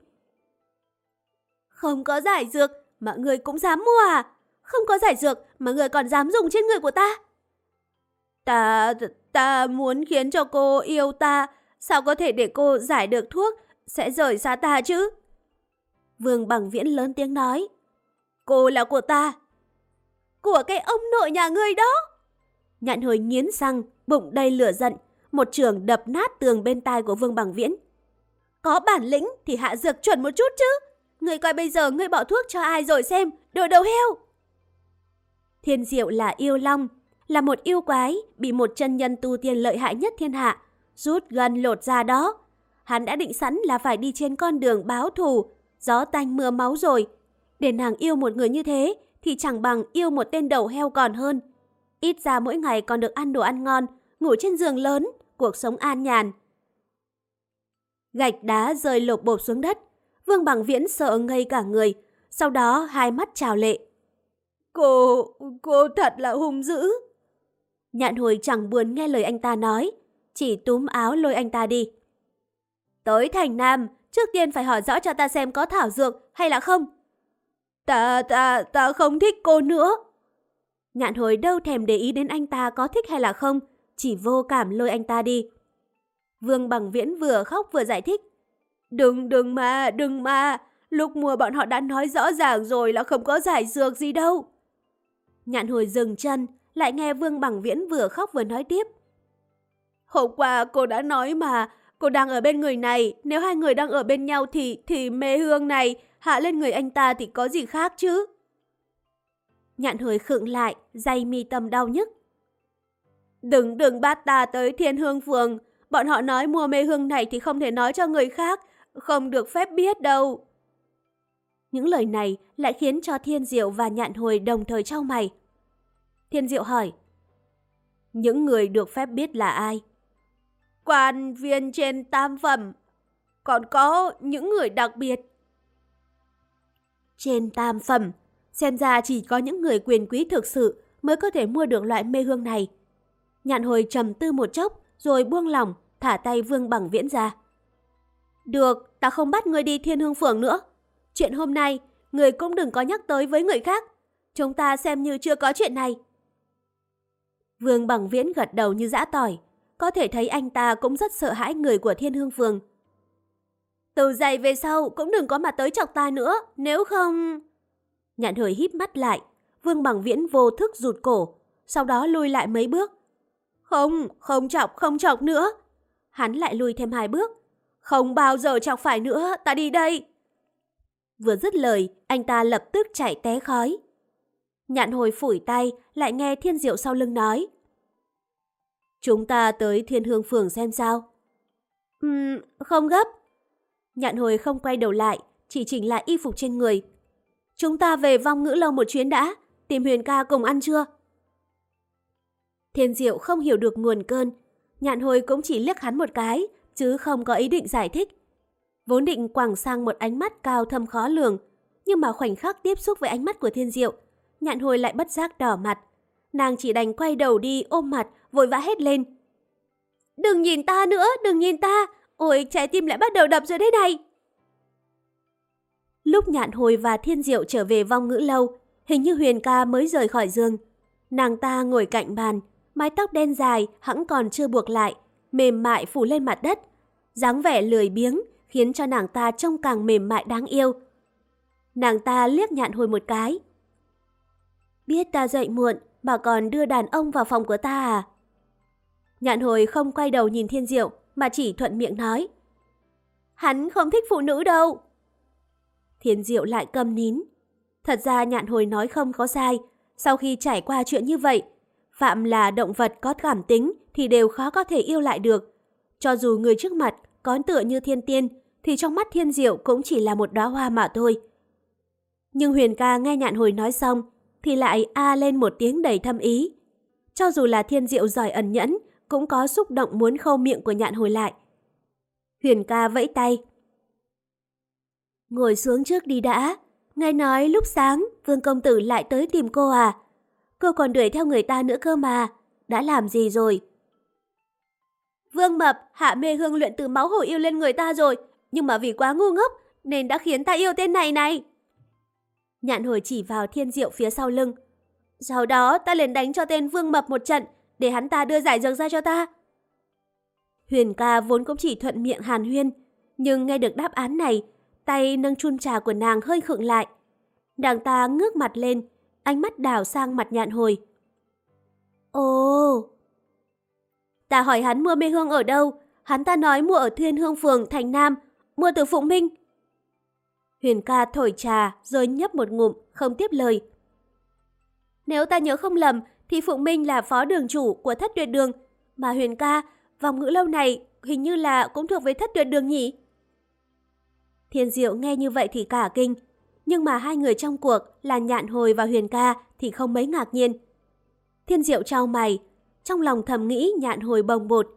Không có giải dược mà người cũng dám mua à? Không có giải dược mà người còn dám dùng trên người của ta? Ta, ta muốn khiến cho cô yêu ta, sao có thể để cô giải được thuốc, sẽ rời xa ta chứ? Vương Bằng Viễn lớn tiếng nói. Cô là của ta. Của cái ông nội nhà ngươi đó. Nhạn hồi nghiến răng, bụng đầy lửa giận, một trường đập nát tường bên tai của Vương Bằng Viễn. Có bản lĩnh thì hạ dược chuẩn một chút chứ. Ngươi coi bây giờ ngươi bỏ thuốc cho ai rồi xem, đồ đầu heo. Thiên Diệu là yêu long, là một yêu quái bị một chân nhân tu tiên lợi hại nhất thiên hạ, rút gần lột ra đó. Hắn đã định sẵn là phải đi trên con đường báo thù, gió tanh mưa máu rồi. Để nàng yêu một người như thế thì chẳng bằng yêu một tên đầu heo còn hơn. Ít ra mỗi ngày còn được ăn đồ ăn ngon, ngủ trên giường lớn, cuộc sống an nhàn. Gạch đá rơi lột bột xuống đất, Vương Bằng Viễn sợ ngây cả người, sau đó hai mắt trào lệ. Cô, cô thật là hung dữ. Nhạn hồi chẳng buồn nghe lời anh ta nói, chỉ túm áo lôi anh ta đi. Tới thành Nam, trước tiên phải hỏi rõ cho ta xem có thảo dược hay là không. Ta, ta, ta không thích cô nữa. Nhạn hồi đâu thèm để ý đến anh ta có thích hay là không, chỉ vô cảm lôi anh ta đi. Vương Bằng Viễn vừa khóc vừa giải thích. Đừng, đừng mà, đừng mà, lúc mua bọn họ đã nói rõ ràng rồi là không có giải dược gì đâu. Nhạn hồi dừng chân, lại nghe Vương Bằng Viễn vừa khóc vừa nói tiếp. Hôm qua cô đã nói mà, cô đang ở bên người này, nếu hai người đang ở bên nhau thì thì mê hương này hạ lên người anh ta thì có gì khác chứ? Nhạn hồi khựng lại, dây mi tâm đau nhức. Đừng đừng bắt ta tới thiên hương phường. Bọn họ nói mua mê hương này thì không thể nói cho người khác. Không được phép biết đâu. Những lời này lại khiến cho Thiên Diệu và Nhạn Hồi đồng thời trao mày. Thiên Diệu hỏi. Những người được phép biết là ai? Quan viên trên tam phẩm. Còn có những người đặc biệt. Trên tam phẩm, xem ra chỉ có những người quyền quý thực sự mới có thể mua được loại mê hương này. Nhạn hồi trầm tư một chốc, rồi buông lỏng, thả tay Vương Bằng Viễn ra. Được, ta không bắt ngươi đi thiên hương phường nữa. Chuyện hôm nay, người cũng đừng có nhắc tới với người khác. Chúng ta xem như chưa có chuyện này. Vương Bằng Viễn gật đầu như dã tỏi. Có thể thấy anh ta cũng rất sợ hãi người của thiên hương phường. Từ giày về sau cũng đừng có mà tới chọc ta nữa, nếu không... Nhạn hồi híp mắt lại, Vương Bằng Viễn vô thức rụt cổ, sau đó lui lại mấy bước. Không, không chọc, không chọc nữa. Hắn lại lui thêm hai bước. Không bao giờ chọc phải nữa, ta đi đây. Vừa dứt lời, anh ta lập tức chạy té khói. Nhạn hồi phủi tay, lại nghe thiên diệu sau lưng nói. Chúng ta tới thiên hương phường xem sao. Ừm, không gấp. Nhạn hồi không quay đầu lại, chỉ chỉnh lại y phục trên người. Chúng ta về vong ngữ lâu một chuyến đã, tìm huyền ca cùng ăn chưa? Thiên diệu không hiểu được nguồn cơn. Nhạn hồi cũng chỉ liếc hắn một cái, chứ không có ý định giải thích. Vốn định quẳng sang một ánh mắt cao thâm khó lường, nhưng mà khoảnh khắc tiếp xúc với ánh mắt của thiên diệu, nhạn hồi lại bất giác đỏ mặt. Nàng chỉ đành quay đầu đi ôm mặt, vội vã hết lên. Đừng nhìn ta nữa, đừng nhìn ta, ôi trái tim lại bắt đầu đập rồi đấy này. Lúc nhạn hồi và thiên diệu trở về vong ngữ lâu, hình như huyền ca mới rời khỏi giường. Nàng ta ngồi cạnh bàn, mái tóc đen dài hẳn còn chưa buộc lại, mềm mại phủ lên mặt đất. dáng vẻ lười biếng khiến cho nàng ta trông càng mềm mại đáng yêu. Nàng ta liếc nhạn hồi một cái. Biết ta dậy muộn, mà còn đưa đàn ông vào phòng của ta à? Nhạn hồi không quay đầu nhìn thiên diệu, mà chỉ thuận miệng nói. Hắn không thích phụ nữ đâu. Thiên diệu lại cầm nín. Thật ra nhạn hồi nói không có sai. Sau khi trải qua chuyện như vậy, Phạm là động vật có cảm tính thì đều khó có thể yêu lại được. Cho dù người trước mặt có tựa như thiên tiên, thì trong mắt thiên diệu cũng chỉ là một đóa hoa mà thôi. Nhưng Huyền ca nghe nhạn hồi nói xong, thì lại a lên một tiếng đầy thâm ý. Cho dù là thiên diệu giỏi ẩn nhẫn, cũng có xúc động muốn khâu miệng của nhạn hồi lại. Huyền ca vẫy tay. Ngồi xuống trước đi đã. Nghe nói lúc sáng, Vương Công Tử lại tới tìm cô à? Cô còn đuổi theo người ta nữa cơ mà. Đã làm gì rồi? Vương Mập hạ mê hương luyện từ máu hổ yêu lên người ta rồi. Nhưng mà vì quá ngu ngốc nên đã khiến ta yêu tên này này. Nhạn hồi chỉ vào thiên diệu phía sau lưng. Sau đó ta liền đánh cho tên Vương Mập một trận để hắn ta đưa giải dược ra cho ta. Huyền ca vốn cũng chỉ thuận miệng hàn huyên, nhưng nghe được đáp án này, tay nâng chun trà của nàng hơi khựng lại. Nàng ta ngước mặt lên, ánh mắt đảo sang mặt nhạn hồi. Ồ! Ta hỏi hắn mua mê hương ở đâu, hắn ta nói mua ở Thiên Hương Phường, Thành Nam, mua từ Phụng Minh. Huyền ca thổi trà rồi nhấp một ngụm, không tiếp lời. Nếu ta nhớ không lầm thì Phụng Minh là phó đường chủ của thất tuyệt đường, mà Huyền ca, vòng ngữ lâu này hình như là cũng thuộc về thất tuyệt đường nhỉ? Thiên Diệu nghe như vậy thì cả kinh, nhưng mà hai người trong cuộc là Nhạn Hồi và Huyền ca thì không mấy ngạc nhiên. Thiên Diệu trao mày, trong lòng thầm nghĩ Nhạn Hồi bồng bột.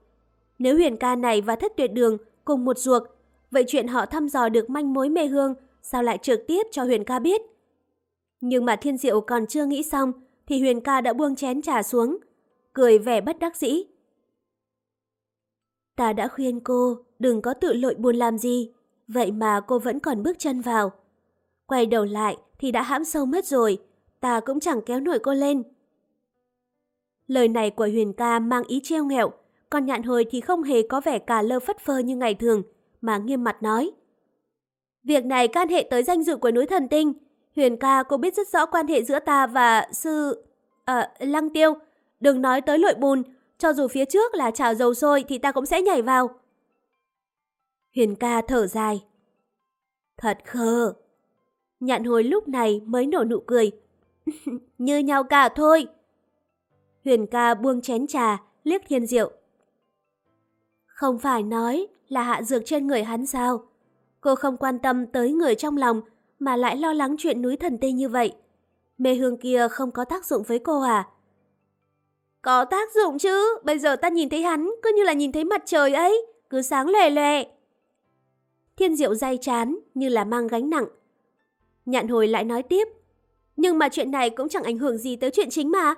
Nếu Huyền ca này và thất tuyệt đường cùng một ruột, vậy chuyện họ thăm dò được manh mối mê hương sao lại trực tiếp cho Huyền ca biết? Nhưng mà Thiên Diệu còn chưa nghĩ xong thì Huyền ca đã buông chén trà xuống, cười vẻ bất đắc dĩ. Ta đã khuyên cô đừng có tự lội buồn làm gì, vậy mà cô vẫn còn bước chân vào. Quay đầu lại thì đã hãm sâu mất rồi, ta cũng chẳng kéo nổi cô lên. Lời này của Huyền ca mang ý treo nghẹo, còn nhạn hồi thì không hề có vẻ cả lơ phất phơ như ngày thường, mà nghiêm mặt nói. Việc này can hệ tới danh dự của núi thần tinh, Huyền ca cô biết rất rõ quan hệ giữa ta và sư... À, lăng tiêu. Đừng nói tới lội bùn, cho dù phía trước là chảo dầu sôi thì ta cũng sẽ nhảy vào. Huyền ca thở dài. Thật khờ. Nhạn hồi lúc này mới nổ nụ cười. *laughs* Như nhau cả thôi. Huyền ca buông chén trà, liếc thiên diệu. Không phải nói là hạ dược trên người hắn sao? Cô không quan tâm tới người trong lòng mà lại lo lắng chuyện núi thần tinh như vậy. Mê hương kia không có tác dụng với cô à? Có tác dụng chứ, bây giờ ta nhìn thấy hắn cứ như là nhìn thấy mặt trời ấy, cứ sáng lòe lòe. Thiên diệu day chán như là mang gánh nặng. Nhạn hồi lại nói tiếp, nhưng mà chuyện này cũng chẳng ảnh hưởng gì tới chuyện chính mà.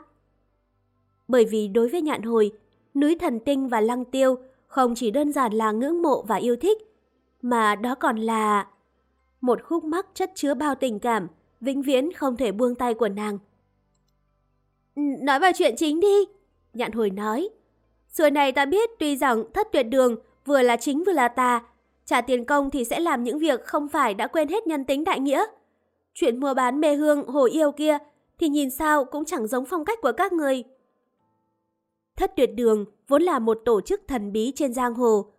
Bởi vì đối với nhạn hồi, núi thần tinh và lăng tiêu không chỉ đơn giản là ngưỡng mộ và yêu thích, mà đó còn là một khúc mắc chất chứa bao tình cảm, vĩnh viễn không thể buông tay của nàng. Nói vào chuyện chính đi, nhạn hồi nói. Xưa này ta biết tuy rằng thất tuyệt đường vừa là chính vừa là tà, trả tiền công thì sẽ làm những việc không phải đã quên hết nhân tính đại nghĩa. Chuyện mua bán mê hương hồ yêu kia thì nhìn sao cũng chẳng giống phong cách của các người. Thất tuyệt đường vốn là một tổ chức thần bí trên giang hồ.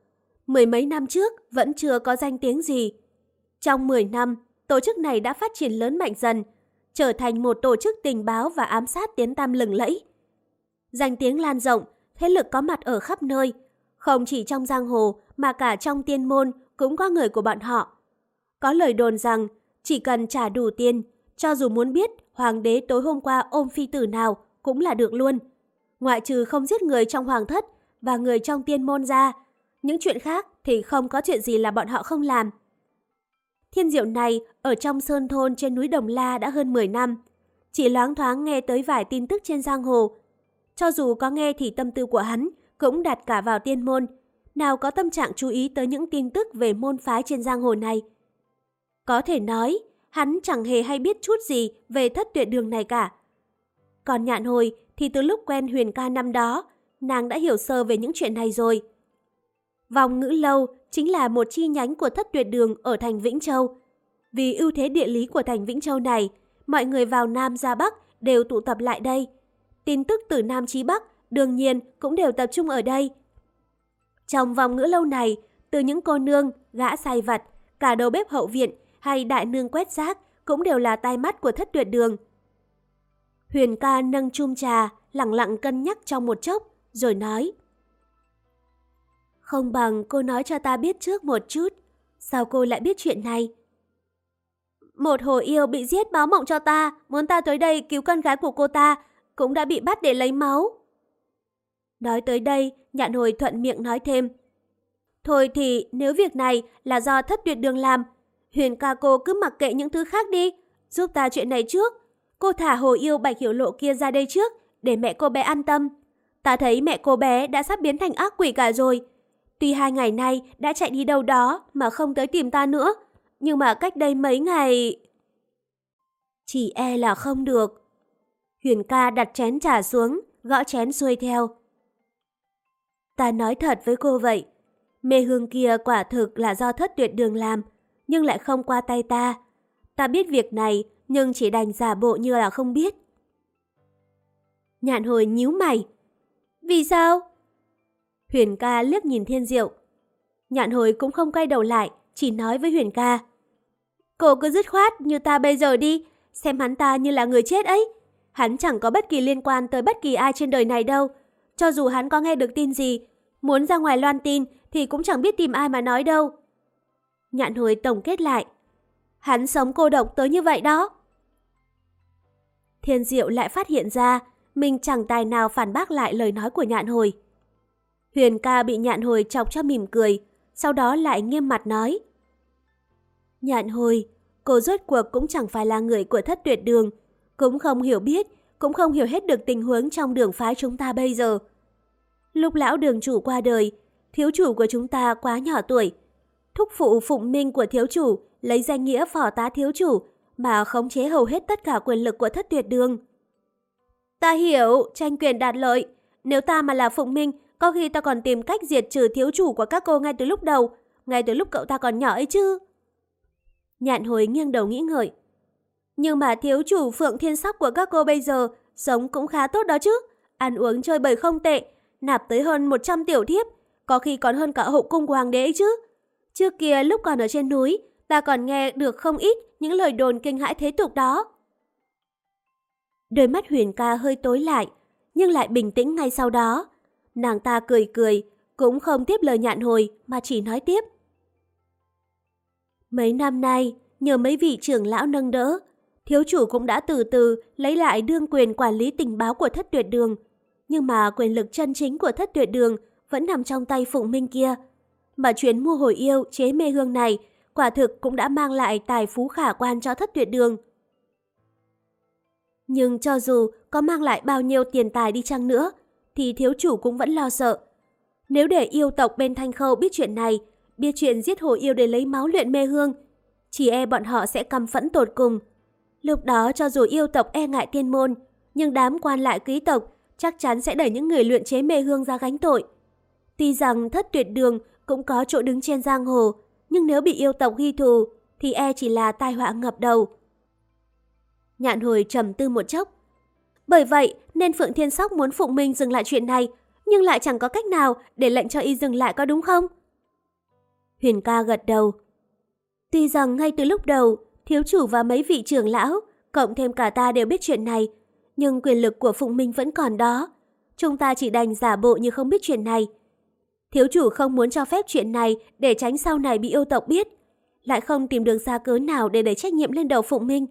Mười mấy năm trước vẫn chưa có danh tiếng gì. Trong 10 năm, tổ chức này đã phát triển lớn mạnh dần, trở thành một tổ chức tình báo và ám sát tiến tam lừng lẫy. Danh tiếng lan rộng, thế lực có mặt ở khắp nơi, không chỉ trong giang hồ mà cả trong tiên môn cũng có người của bọn họ. Có lời đồn rằng chỉ cần trả đủ tiền, cho dù muốn biết hoàng đế tối hôm qua ôm phi tử nào cũng là được luôn. Ngoại trừ không giết người trong hoàng thất và người trong tiên môn ra, những chuyện khác thì không có chuyện gì là bọn họ không làm. Thiên diệu này ở trong sơn thôn trên núi Đồng La đã hơn 10 năm. Chỉ loáng thoáng nghe tới vài tin tức trên giang hồ. Cho dù có nghe thì tâm tư của hắn cũng đặt cả vào tiên môn. Nào có tâm trạng chú ý tới những tin tức về môn phái trên giang hồ này. Có thể nói, hắn chẳng hề hay biết chút gì về thất tuyệt đường này cả. Còn nhạn hồi thì từ lúc quen huyền ca năm đó, nàng đã hiểu sơ về những chuyện này rồi. Vòng ngữ lâu chính là một chi nhánh của thất tuyệt đường ở thành Vĩnh Châu. Vì ưu thế địa lý của thành Vĩnh Châu này, mọi người vào Nam ra Bắc đều tụ tập lại đây. Tin tức từ Nam chí Bắc đương nhiên cũng đều tập trung ở đây. Trong vòng ngữ lâu này, từ những cô nương, gã sai vặt, cả đầu bếp hậu viện hay đại nương quét rác cũng đều là tai mắt của thất tuyệt đường. Huyền ca nâng chung trà, lặng lặng cân nhắc trong một chốc, rồi nói. Không bằng cô nói cho ta biết trước một chút. Sao cô lại biết chuyện này? Một hồ yêu bị giết báo mộng cho ta, muốn ta tới đây cứu con gái của cô ta, cũng đã bị bắt để lấy máu. Nói tới đây, nhạn hồi thuận miệng nói thêm. Thôi thì nếu việc này là do thất tuyệt đường làm, Huyền ca cô cứ mặc kệ những thứ khác đi, giúp ta chuyện này trước. Cô thả hồ yêu bạch hiểu lộ kia ra đây trước, để mẹ cô bé an tâm. Ta thấy mẹ cô bé đã sắp biến thành ác quỷ cả rồi, Tuy hai ngày nay đã chạy đi đâu đó mà không tới tìm ta nữa, nhưng mà cách đây mấy ngày... Chỉ e là không được. Huyền ca đặt chén trà xuống, gõ chén xuôi theo. Ta nói thật với cô vậy, mê hương kia quả thực là do thất tuyệt đường làm, nhưng lại không qua tay ta. Ta biết việc này, nhưng chỉ đành giả bộ như là không biết. Nhạn hồi nhíu mày. Vì sao? Huyền ca liếc nhìn thiên diệu. Nhạn hồi cũng không quay đầu lại, chỉ nói với Huyền ca. Cô cứ dứt khoát như ta bây giờ đi, xem hắn ta như là người chết ấy. Hắn chẳng có bất kỳ liên quan tới bất kỳ ai trên đời này đâu. Cho dù hắn có nghe được tin gì, muốn ra ngoài loan tin thì cũng chẳng biết tìm ai mà nói đâu. Nhạn hồi tổng kết lại. Hắn sống cô độc tới như vậy đó. Thiên diệu lại phát hiện ra mình chẳng tài nào phản bác lại lời nói của nhạn hồi. Huyền ca bị nhạn hồi chọc cho mỉm cười, sau đó lại nghiêm mặt nói. Nhạn hồi, cô rốt cuộc cũng chẳng phải là người của thất tuyệt đường, cũng không hiểu biết, cũng không hiểu hết được tình huống trong đường phái chúng ta bây giờ. Lúc lão đường chủ qua đời, thiếu chủ của chúng ta quá nhỏ tuổi. Thúc phụ phụng minh của thiếu chủ lấy danh nghĩa phỏ tá thiếu chủ mà khống chế hầu hết tất cả quyền lực của thất tuyệt đường. Ta hiểu, tranh quyền đạt lợi. Nếu ta mà là phụng minh có khi ta còn tìm cách diệt trừ thiếu chủ của các cô ngay từ lúc đầu, ngay từ lúc cậu ta còn nhỏ ấy chứ. Nhạn hồi nghiêng đầu nghĩ ngợi. Nhưng mà thiếu chủ phượng thiên sóc của các cô bây giờ sống cũng khá tốt đó chứ. Ăn uống chơi bời không tệ, nạp tới hơn 100 tiểu thiếp, có khi còn hơn cả hậu cung của hoàng đế ấy chứ. Trước kia lúc còn ở trên núi, ta còn nghe được không ít những lời đồn kinh hãi thế tục đó. Đôi mắt Huyền ca hơi tối lại, nhưng lại bình tĩnh ngay sau đó. Nàng ta cười cười, cũng không tiếp lời nhạn hồi mà chỉ nói tiếp. Mấy năm nay, nhờ mấy vị trưởng lão nâng đỡ, thiếu chủ cũng đã từ từ lấy lại đương quyền quản lý tình báo của thất tuyệt đường. Nhưng mà quyền lực chân chính của thất tuyệt đường vẫn nằm trong tay Phụng Minh kia. Mà chuyến mua hồi yêu chế mê hương này quả thực cũng đã mang lại tài phú khả quan cho thất tuyệt đường. Nhưng cho dù có mang lại bao nhiêu tiền tài đi chăng nữa, thì thiếu chủ cũng vẫn lo sợ. Nếu để yêu tộc bên Thanh Khâu biết chuyện này, biết chuyện giết hồ yêu để lấy máu luyện mê hương, chỉ e bọn họ sẽ căm phẫn tột cùng. Lúc đó cho dù yêu tộc e ngại tiên môn, nhưng đám quan lại quý tộc chắc chắn sẽ đẩy những người luyện chế mê hương ra gánh tội. Tuy rằng thất tuyệt đường cũng có chỗ đứng trên giang hồ, nhưng nếu bị yêu tộc ghi thù, thì e chỉ là tai họa ngập đầu. Nhạn hồi trầm tư một chốc. Bởi vậy nên Phượng Thiên Sóc muốn Phụng Minh dừng lại chuyện này, nhưng lại chẳng có cách nào để lệnh cho y dừng lại có đúng không? Huyền ca gật đầu. Tuy rằng ngay từ lúc đầu, thiếu chủ và mấy vị trưởng lão, cộng thêm cả ta đều biết chuyện này, nhưng quyền lực của Phụng Minh vẫn còn đó. Chúng ta chỉ đành giả bộ như không biết chuyện này. Thiếu chủ không muốn cho phép chuyện này để tránh sau này bị yêu tộc biết, lại không tìm được ra cớ nào để đẩy trách nhiệm lên đầu Phụng Minh.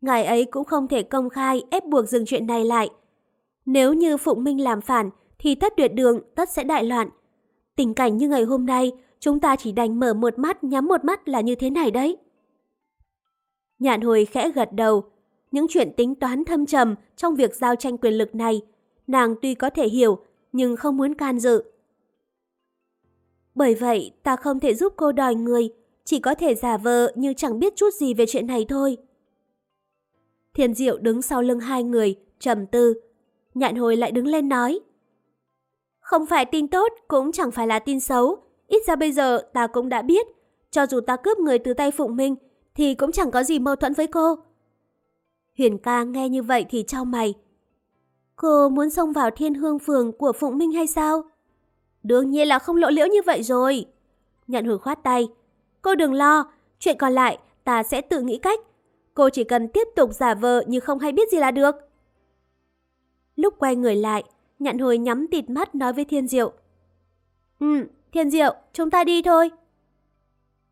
Ngài ấy cũng không thể công khai ép buộc dừng chuyện này lại. Nếu như Phụng Minh làm phản, thì tất tuyệt đường tất sẽ đại loạn. Tình cảnh như ngày hôm nay, chúng ta chỉ đành mở một mắt nhắm một mắt là như thế này đấy. Nhạn hồi khẽ gật đầu. Những chuyện tính toán thâm trầm trong việc giao tranh quyền lực này, nàng tuy có thể hiểu, nhưng không muốn can dự. Bởi vậy, ta không thể giúp cô đòi người, chỉ có thể giả vờ như chẳng biết chút gì về chuyện này thôi. Thiên Diệu đứng sau lưng hai người, trầm tư. Nhạn hồi lại đứng lên nói. Không phải tin tốt, cũng chẳng phải là tin xấu. Ít ra bây giờ ta cũng đã biết. Cho dù ta cướp người từ tay Phụng Minh, thì cũng chẳng có gì mâu thuẫn với cô. Huyền ca nghe như vậy thì trao mày. Cô muốn xông vào thiên hương phường của Phụng Minh hay sao? Đương nhiên là không lộ liễu như vậy rồi. Nhận hồi khoát tay. Cô đừng lo, chuyện còn lại ta sẽ tự nghĩ cách. Cô chỉ cần tiếp tục giả vờ như không hay biết gì là được. Lúc quay người lại, Nhạn hồi nhắm tịt mắt nói với Thiên Diệu. Ừ, Thiên Diệu, chúng ta đi thôi.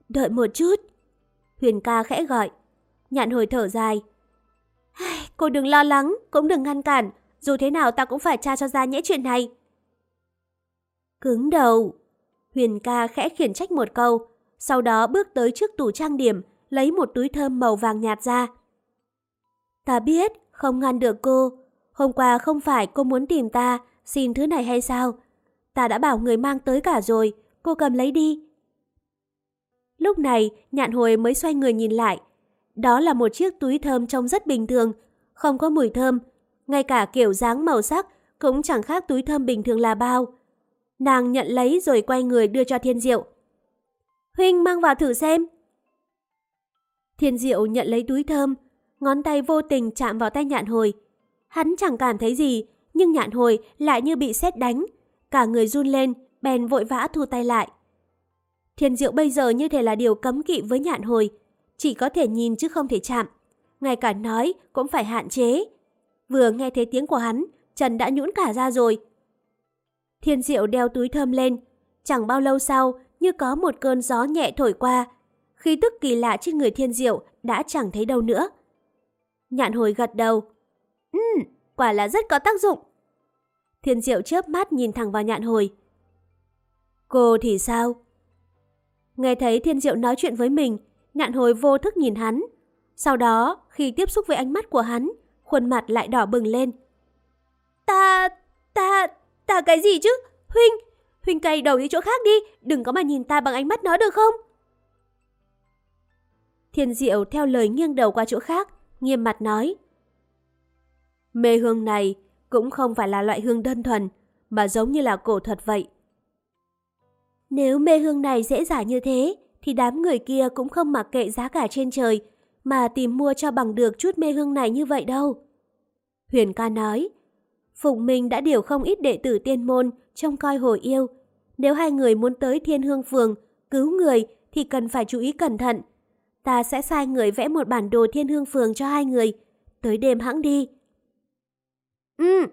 Đợi một chút. Huyền ca khẽ gọi. Nhạn hồi thở dài. Cô đừng lo lắng, cũng đừng ngăn cản. Dù thế nào ta cũng phải tra cho ra nhẽ chuyện này. Cứng đầu. Huyền ca khẽ khiển trách một câu. Sau đó bước tới trước tủ trang điểm, lấy một túi thơm màu vàng nhạt ra. Ta biết, không ngăn được cô. Hôm qua không phải cô muốn tìm ta, xin thứ này hay sao? Ta đã bảo người mang tới cả rồi, cô cầm lấy đi. Lúc này, nhạn hồi mới xoay người nhìn lại. Đó là một chiếc túi thơm trông rất bình thường, không có mùi thơm. Ngay cả kiểu dáng màu sắc cũng chẳng khác túi thơm bình thường là bao. Nàng nhận lấy rồi quay người đưa cho Thiên Diệu. Huynh mang vào thử xem. Thiên Diệu nhận lấy túi thơm, ngón tay vô tình chạm vào tay nhạn hồi. Hắn chẳng cảm thấy gì, nhưng nhạn hồi lại như bị sét đánh. Cả người run lên, bèn vội vã thu tay lại. Thiên diệu bây giờ như thể là điều cấm kỵ với nhạn hồi. Chỉ có thể nhìn chứ không thể chạm. Ngay cả nói cũng phải hạn chế. Vừa nghe thấy tiếng của hắn, Trần đã nhũn cả ra rồi. Thiên diệu đeo túi thơm lên. Chẳng bao lâu sau, như có một cơn gió nhẹ thổi qua. Khí tức kỳ lạ trên người thiên diệu đã chẳng thấy đâu nữa. Nhạn hồi gật đầu. Ừ, quả là rất có tác dụng. Thiên diệu chớp mắt nhìn thẳng vào nhạn hồi. Cô thì sao? Nghe thấy thiên diệu nói chuyện với mình, nhạn hồi vô thức nhìn hắn. Sau đó, khi tiếp xúc với ánh mắt của hắn, khuôn mặt lại đỏ bừng lên. Ta, ta, ta cái gì chứ? Huynh, Huynh cay đầu đi chỗ khác đi, đừng có mà nhìn ta bằng ánh mắt nó được không? Thiên diệu theo lời nghiêng đầu qua chỗ khác, nghiêm mặt nói. Mê hương này cũng không phải là loại hương đơn thuần, mà giống như là cổ thuật vậy. Nếu mê hương này dễ dàng như thế, thì đám người kia cũng không mặc kệ giá cả trên trời, mà tìm mua cho bằng được chút mê hương này như vậy đâu. Huyền ca nói, Phụng Minh đã điều không ít đệ tử tiên môn trông coi hồi yêu. Nếu hai người muốn tới thiên hương phường, cứu người thì cần phải chú ý cẩn thận. Ta sẽ sai người vẽ một bản đồ thiên hương phường cho hai người. Tới đêm hãng đi. Ừ.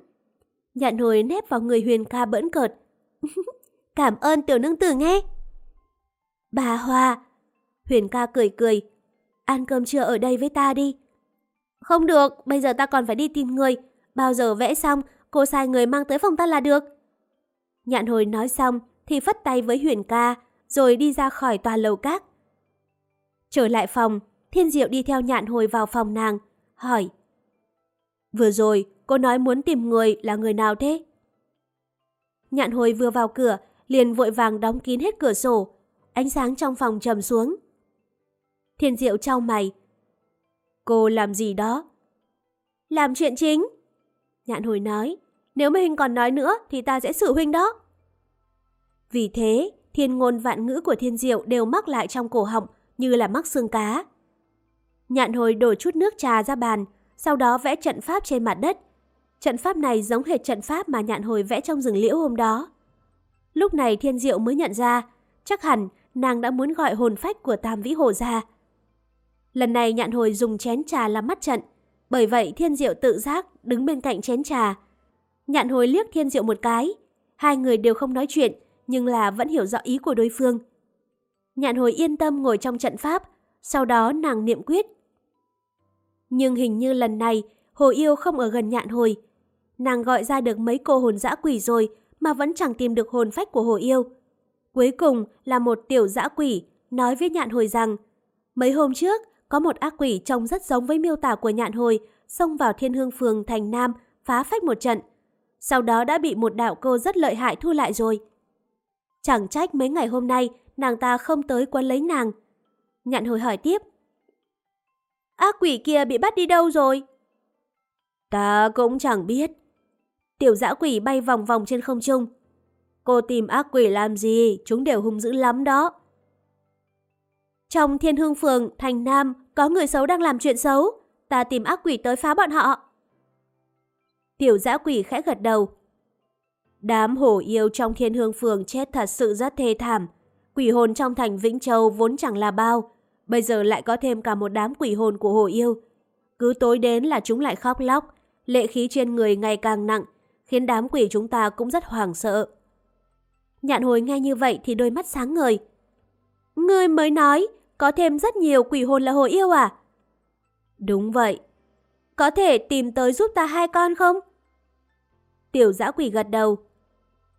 Nhạn hồi nép vào người Huyền ca bỡn cợt. *laughs* Cảm ơn tiểu nương tử nghe. Bà Hoa. Huyền ca cười cười. Ăn cơm trưa ở đây với ta đi. Không được, bây giờ ta còn phải đi tìm người. Bao giờ vẽ xong, cô sai người mang tới phòng ta là được. Nhạn hồi nói xong thì phất tay với Huyền ca, rồi đi ra khỏi tòa lầu các. Trở lại phòng, Thiên Diệu đi theo nhạn hồi vào phòng nàng, hỏi. Vừa rồi, cô nói muốn tìm người là người nào thế? Nhạn hồi vừa vào cửa, liền vội vàng đóng kín hết cửa sổ. Ánh sáng trong phòng trầm xuống. Thiên Diệu trao mày. Cô làm gì đó? Làm chuyện chính. Nhạn hồi nói, nếu mà Huynh còn nói nữa thì ta sẽ xử Huynh đó. Vì thế, thiên ngôn vạn ngữ của Thiên Diệu đều mắc lại trong cổ họng như là mắc xương cá. Nhạn hồi đổ chút nước trà ra bàn, sau đó vẽ trận pháp trên mặt đất. Trận pháp này giống hệt trận pháp mà nhạn hồi vẽ trong rừng liễu hôm đó. Lúc này Thiên Diệu mới nhận ra, chắc hẳn nàng đã muốn gọi hồn phách của Tam Vĩ Hồ ra. Lần này nhạn hồi dùng chén trà làm mắt trận, bởi vậy Thiên Diệu tự giác đứng bên cạnh chén trà. Nhạn hồi liếc Thiên Diệu một cái, hai người đều không nói chuyện, nhưng là vẫn hiểu rõ ý của đối phương. Nhạn hồi yên tâm ngồi trong trận pháp, sau đó nàng niệm quyết. Nhưng hình như lần này, Hồ Yêu không ở gần nhạn hồi. Nàng gọi ra được mấy cô hồn dã quỷ rồi mà vẫn chẳng tìm được hồn phách của Hồ Yêu. Cuối cùng là một tiểu dã quỷ nói với nhạn hồi rằng mấy hôm trước có một ác quỷ trông rất giống với miêu tả của nhạn hồi xông vào thiên hương phường thành Nam phá phách một trận. Sau đó đã bị một đạo cô rất lợi hại thu lại rồi. Chẳng trách mấy ngày hôm nay nàng ta không tới quấn lấy nàng. Nhạn hồi hỏi tiếp. Ác quỷ kia bị bắt đi đâu rồi? Ta cũng chẳng biết. Tiểu dã quỷ bay vòng vòng trên không trung. Cô tìm ác quỷ làm gì? Chúng đều hung dữ lắm đó. Trong thiên hương phường, thành Nam, có người xấu đang làm chuyện xấu. Ta tìm ác quỷ tới phá bọn họ. Tiểu dã quỷ khẽ gật đầu. Đám hổ yêu trong thiên hương phường chết thật sự rất thê thảm. Quỷ hồn trong thành Vĩnh Châu vốn chẳng là bao. Bây giờ lại có thêm cả một đám quỷ hồn của hổ yêu. Cứ tối đến là chúng lại khóc lóc. Lệ khí trên người ngày càng nặng, khiến đám quỷ chúng ta cũng rất hoảng sợ. Nhạn hồi nghe như vậy thì đôi mắt sáng ngời. Ngươi mới nói, có thêm rất nhiều quỷ hồn là hồ yêu à? Đúng vậy. Có thể tìm tới giúp ta hai con không? Tiểu giã quỷ gật đầu.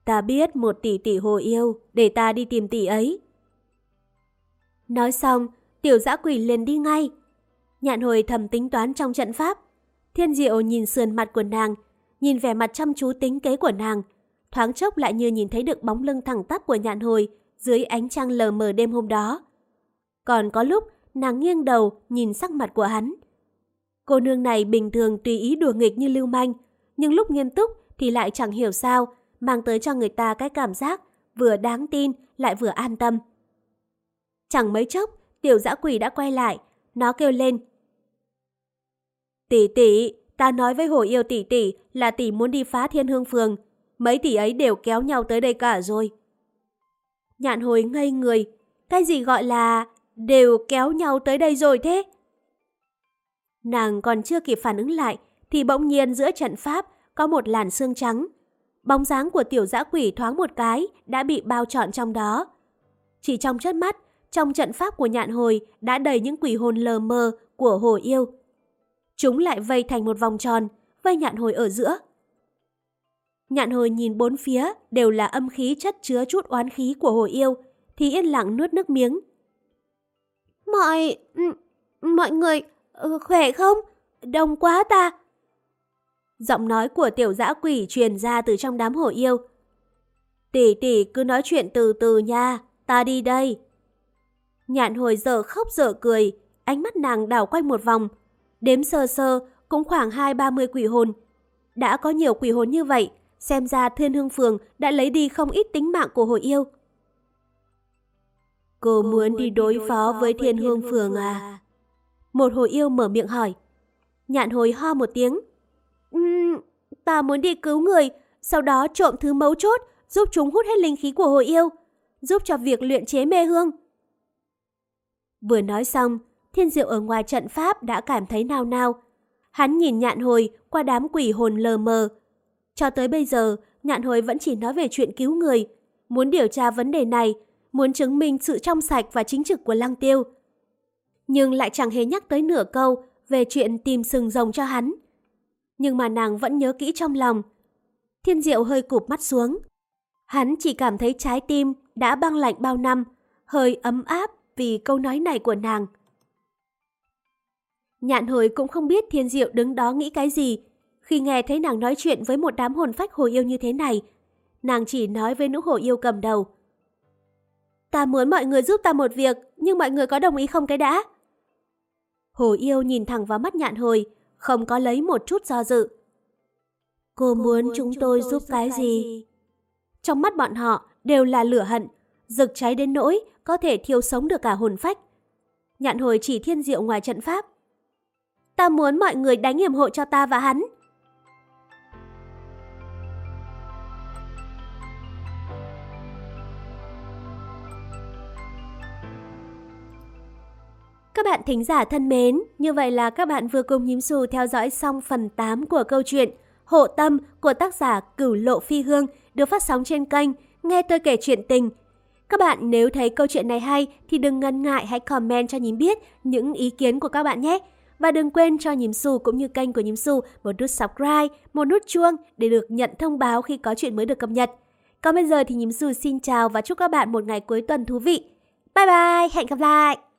Ta biết một tỷ tỷ hồ yêu, để ta đi tìm tỷ ấy. Nói xong, tiểu giã quỷ liền đi ngay. Nhạn hồi thầm tính toán trong trận pháp. Thiên diệu nhìn sườn mặt của nàng, nhìn vẻ mặt chăm chú tính kế của nàng. Thoáng chốc lại như nhìn thấy được bóng lưng thẳng tắp của nhạn hồi dưới ánh trăng lờ mờ đêm hôm đó. Còn có lúc nàng nghiêng đầu nhìn sắc mặt của hắn. Cô nương này bình thường tùy ý đùa nghịch như lưu manh, nhưng lúc nghiêm túc thì lại chẳng hiểu sao, mang tới cho người ta cái cảm giác vừa đáng tin lại vừa an tâm. Chẳng mấy chốc, tiểu dã quỷ đã quay lại, nó kêu lên. Tỷ tỷ, ta nói với hồ yêu tỷ tỷ là tỷ muốn đi phá thiên hương phường, mấy tỷ ấy đều kéo nhau tới đây cả rồi. Nhạn hồi ngây người, cái gì gọi là đều kéo nhau tới đây rồi thế? Nàng còn chưa kịp phản ứng lại thì bỗng nhiên giữa trận pháp có một làn xương trắng. Bóng dáng của tiểu dã quỷ thoáng một cái đã bị bao trọn trong đó. Chỉ trong chớp mắt, trong trận pháp của nhạn hồi đã đầy những quỷ hồn lờ mờ của hồ yêu. Chúng lại vây thành một vòng tròn, vây nhạn hồi ở giữa. Nhạn hồi nhìn bốn phía đều là âm khí chất chứa chút oán khí của hồ yêu, thì yên lặng nuốt nước miếng. Mọi... mọi người ừ, khỏe không? Đông quá ta. Giọng nói của tiểu dã quỷ truyền ra từ trong đám hổ yêu. Tỷ tỷ cứ nói chuyện từ từ nha, ta đi đây. Nhạn hồi giờ khóc dở cười, ánh mắt nàng đảo quanh một vòng. Đếm sơ sơ cũng khoảng hai ba mươi quỷ hồn. Đã có nhiều quỷ hồn như vậy, xem ra Thiên Hương Phường đã lấy đi không ít tính mạng của hồi yêu. Cô muốn đi đối phó với Thiên Hương Phường à? Một hồi yêu mở miệng hỏi. Nhạn hồi ho một tiếng. Uhm, ta muốn đi cứu người, sau đó trộm thứ mấu chốt, giúp chúng hút hết linh khí của hồ yêu, giúp cho việc luyện chế mê hương. Vừa nói xong, thiên diệu ở ngoài trận pháp đã cảm thấy nao nao. Hắn nhìn nhạn hồi qua đám quỷ hồn lờ mờ. Cho tới bây giờ, nhạn hồi vẫn chỉ nói về chuyện cứu người. Muốn điều tra vấn đề này, muốn chứng minh sự trong sạch và chính trực của lăng tiêu. Nhưng lại chẳng hề nhắc tới nửa câu về chuyện tìm sừng rồng cho hắn. Nhưng mà nàng vẫn nhớ kỹ trong lòng. Thiên diệu hơi cụp mắt xuống. Hắn chỉ cảm thấy trái tim đã băng lạnh bao năm, hơi ấm áp vì câu nói này của nàng. Nhạn hồi cũng không biết thiên diệu đứng đó nghĩ cái gì. Khi nghe thấy nàng nói chuyện với một đám hồn phách hồ yêu như thế này, nàng chỉ nói với nữ hồ yêu cầm đầu. Ta muốn mọi người giúp ta một việc, nhưng mọi người có đồng ý không cái đã? Hồ yêu nhìn thẳng vào mắt nhạn hồi, không có lấy một chút do dự. Cô, muốn chúng tôi giúp cái gì? Trong mắt bọn họ đều là lửa hận, rực cháy đến nỗi có thể thiêu sống được cả hồn phách. Nhạn hồi chỉ thiên diệu ngoài trận pháp. Ta muốn mọi người đánh hiểm hộ cho ta và hắn. Các bạn thính giả thân mến, như vậy là các bạn vừa cùng nhím xù theo dõi xong phần 8 của câu chuyện Hộ Tâm của tác giả Cửu Lộ Phi Hương được phát sóng trên kênh Nghe tôi kể chuyện tình. Các bạn nếu thấy câu chuyện này hay thì đừng ngần ngại hãy comment cho nhím biết những ý kiến của các bạn nhé. Và đừng quên cho nhím xù cũng như kênh của nhím xù một nút subscribe, một nút chuông để được nhận thông báo khi có chuyện mới được cập nhật. Còn bây giờ thì nhím xù xin chào và chúc các bạn một ngày cuối tuần thú vị. Bye bye, hẹn gặp lại!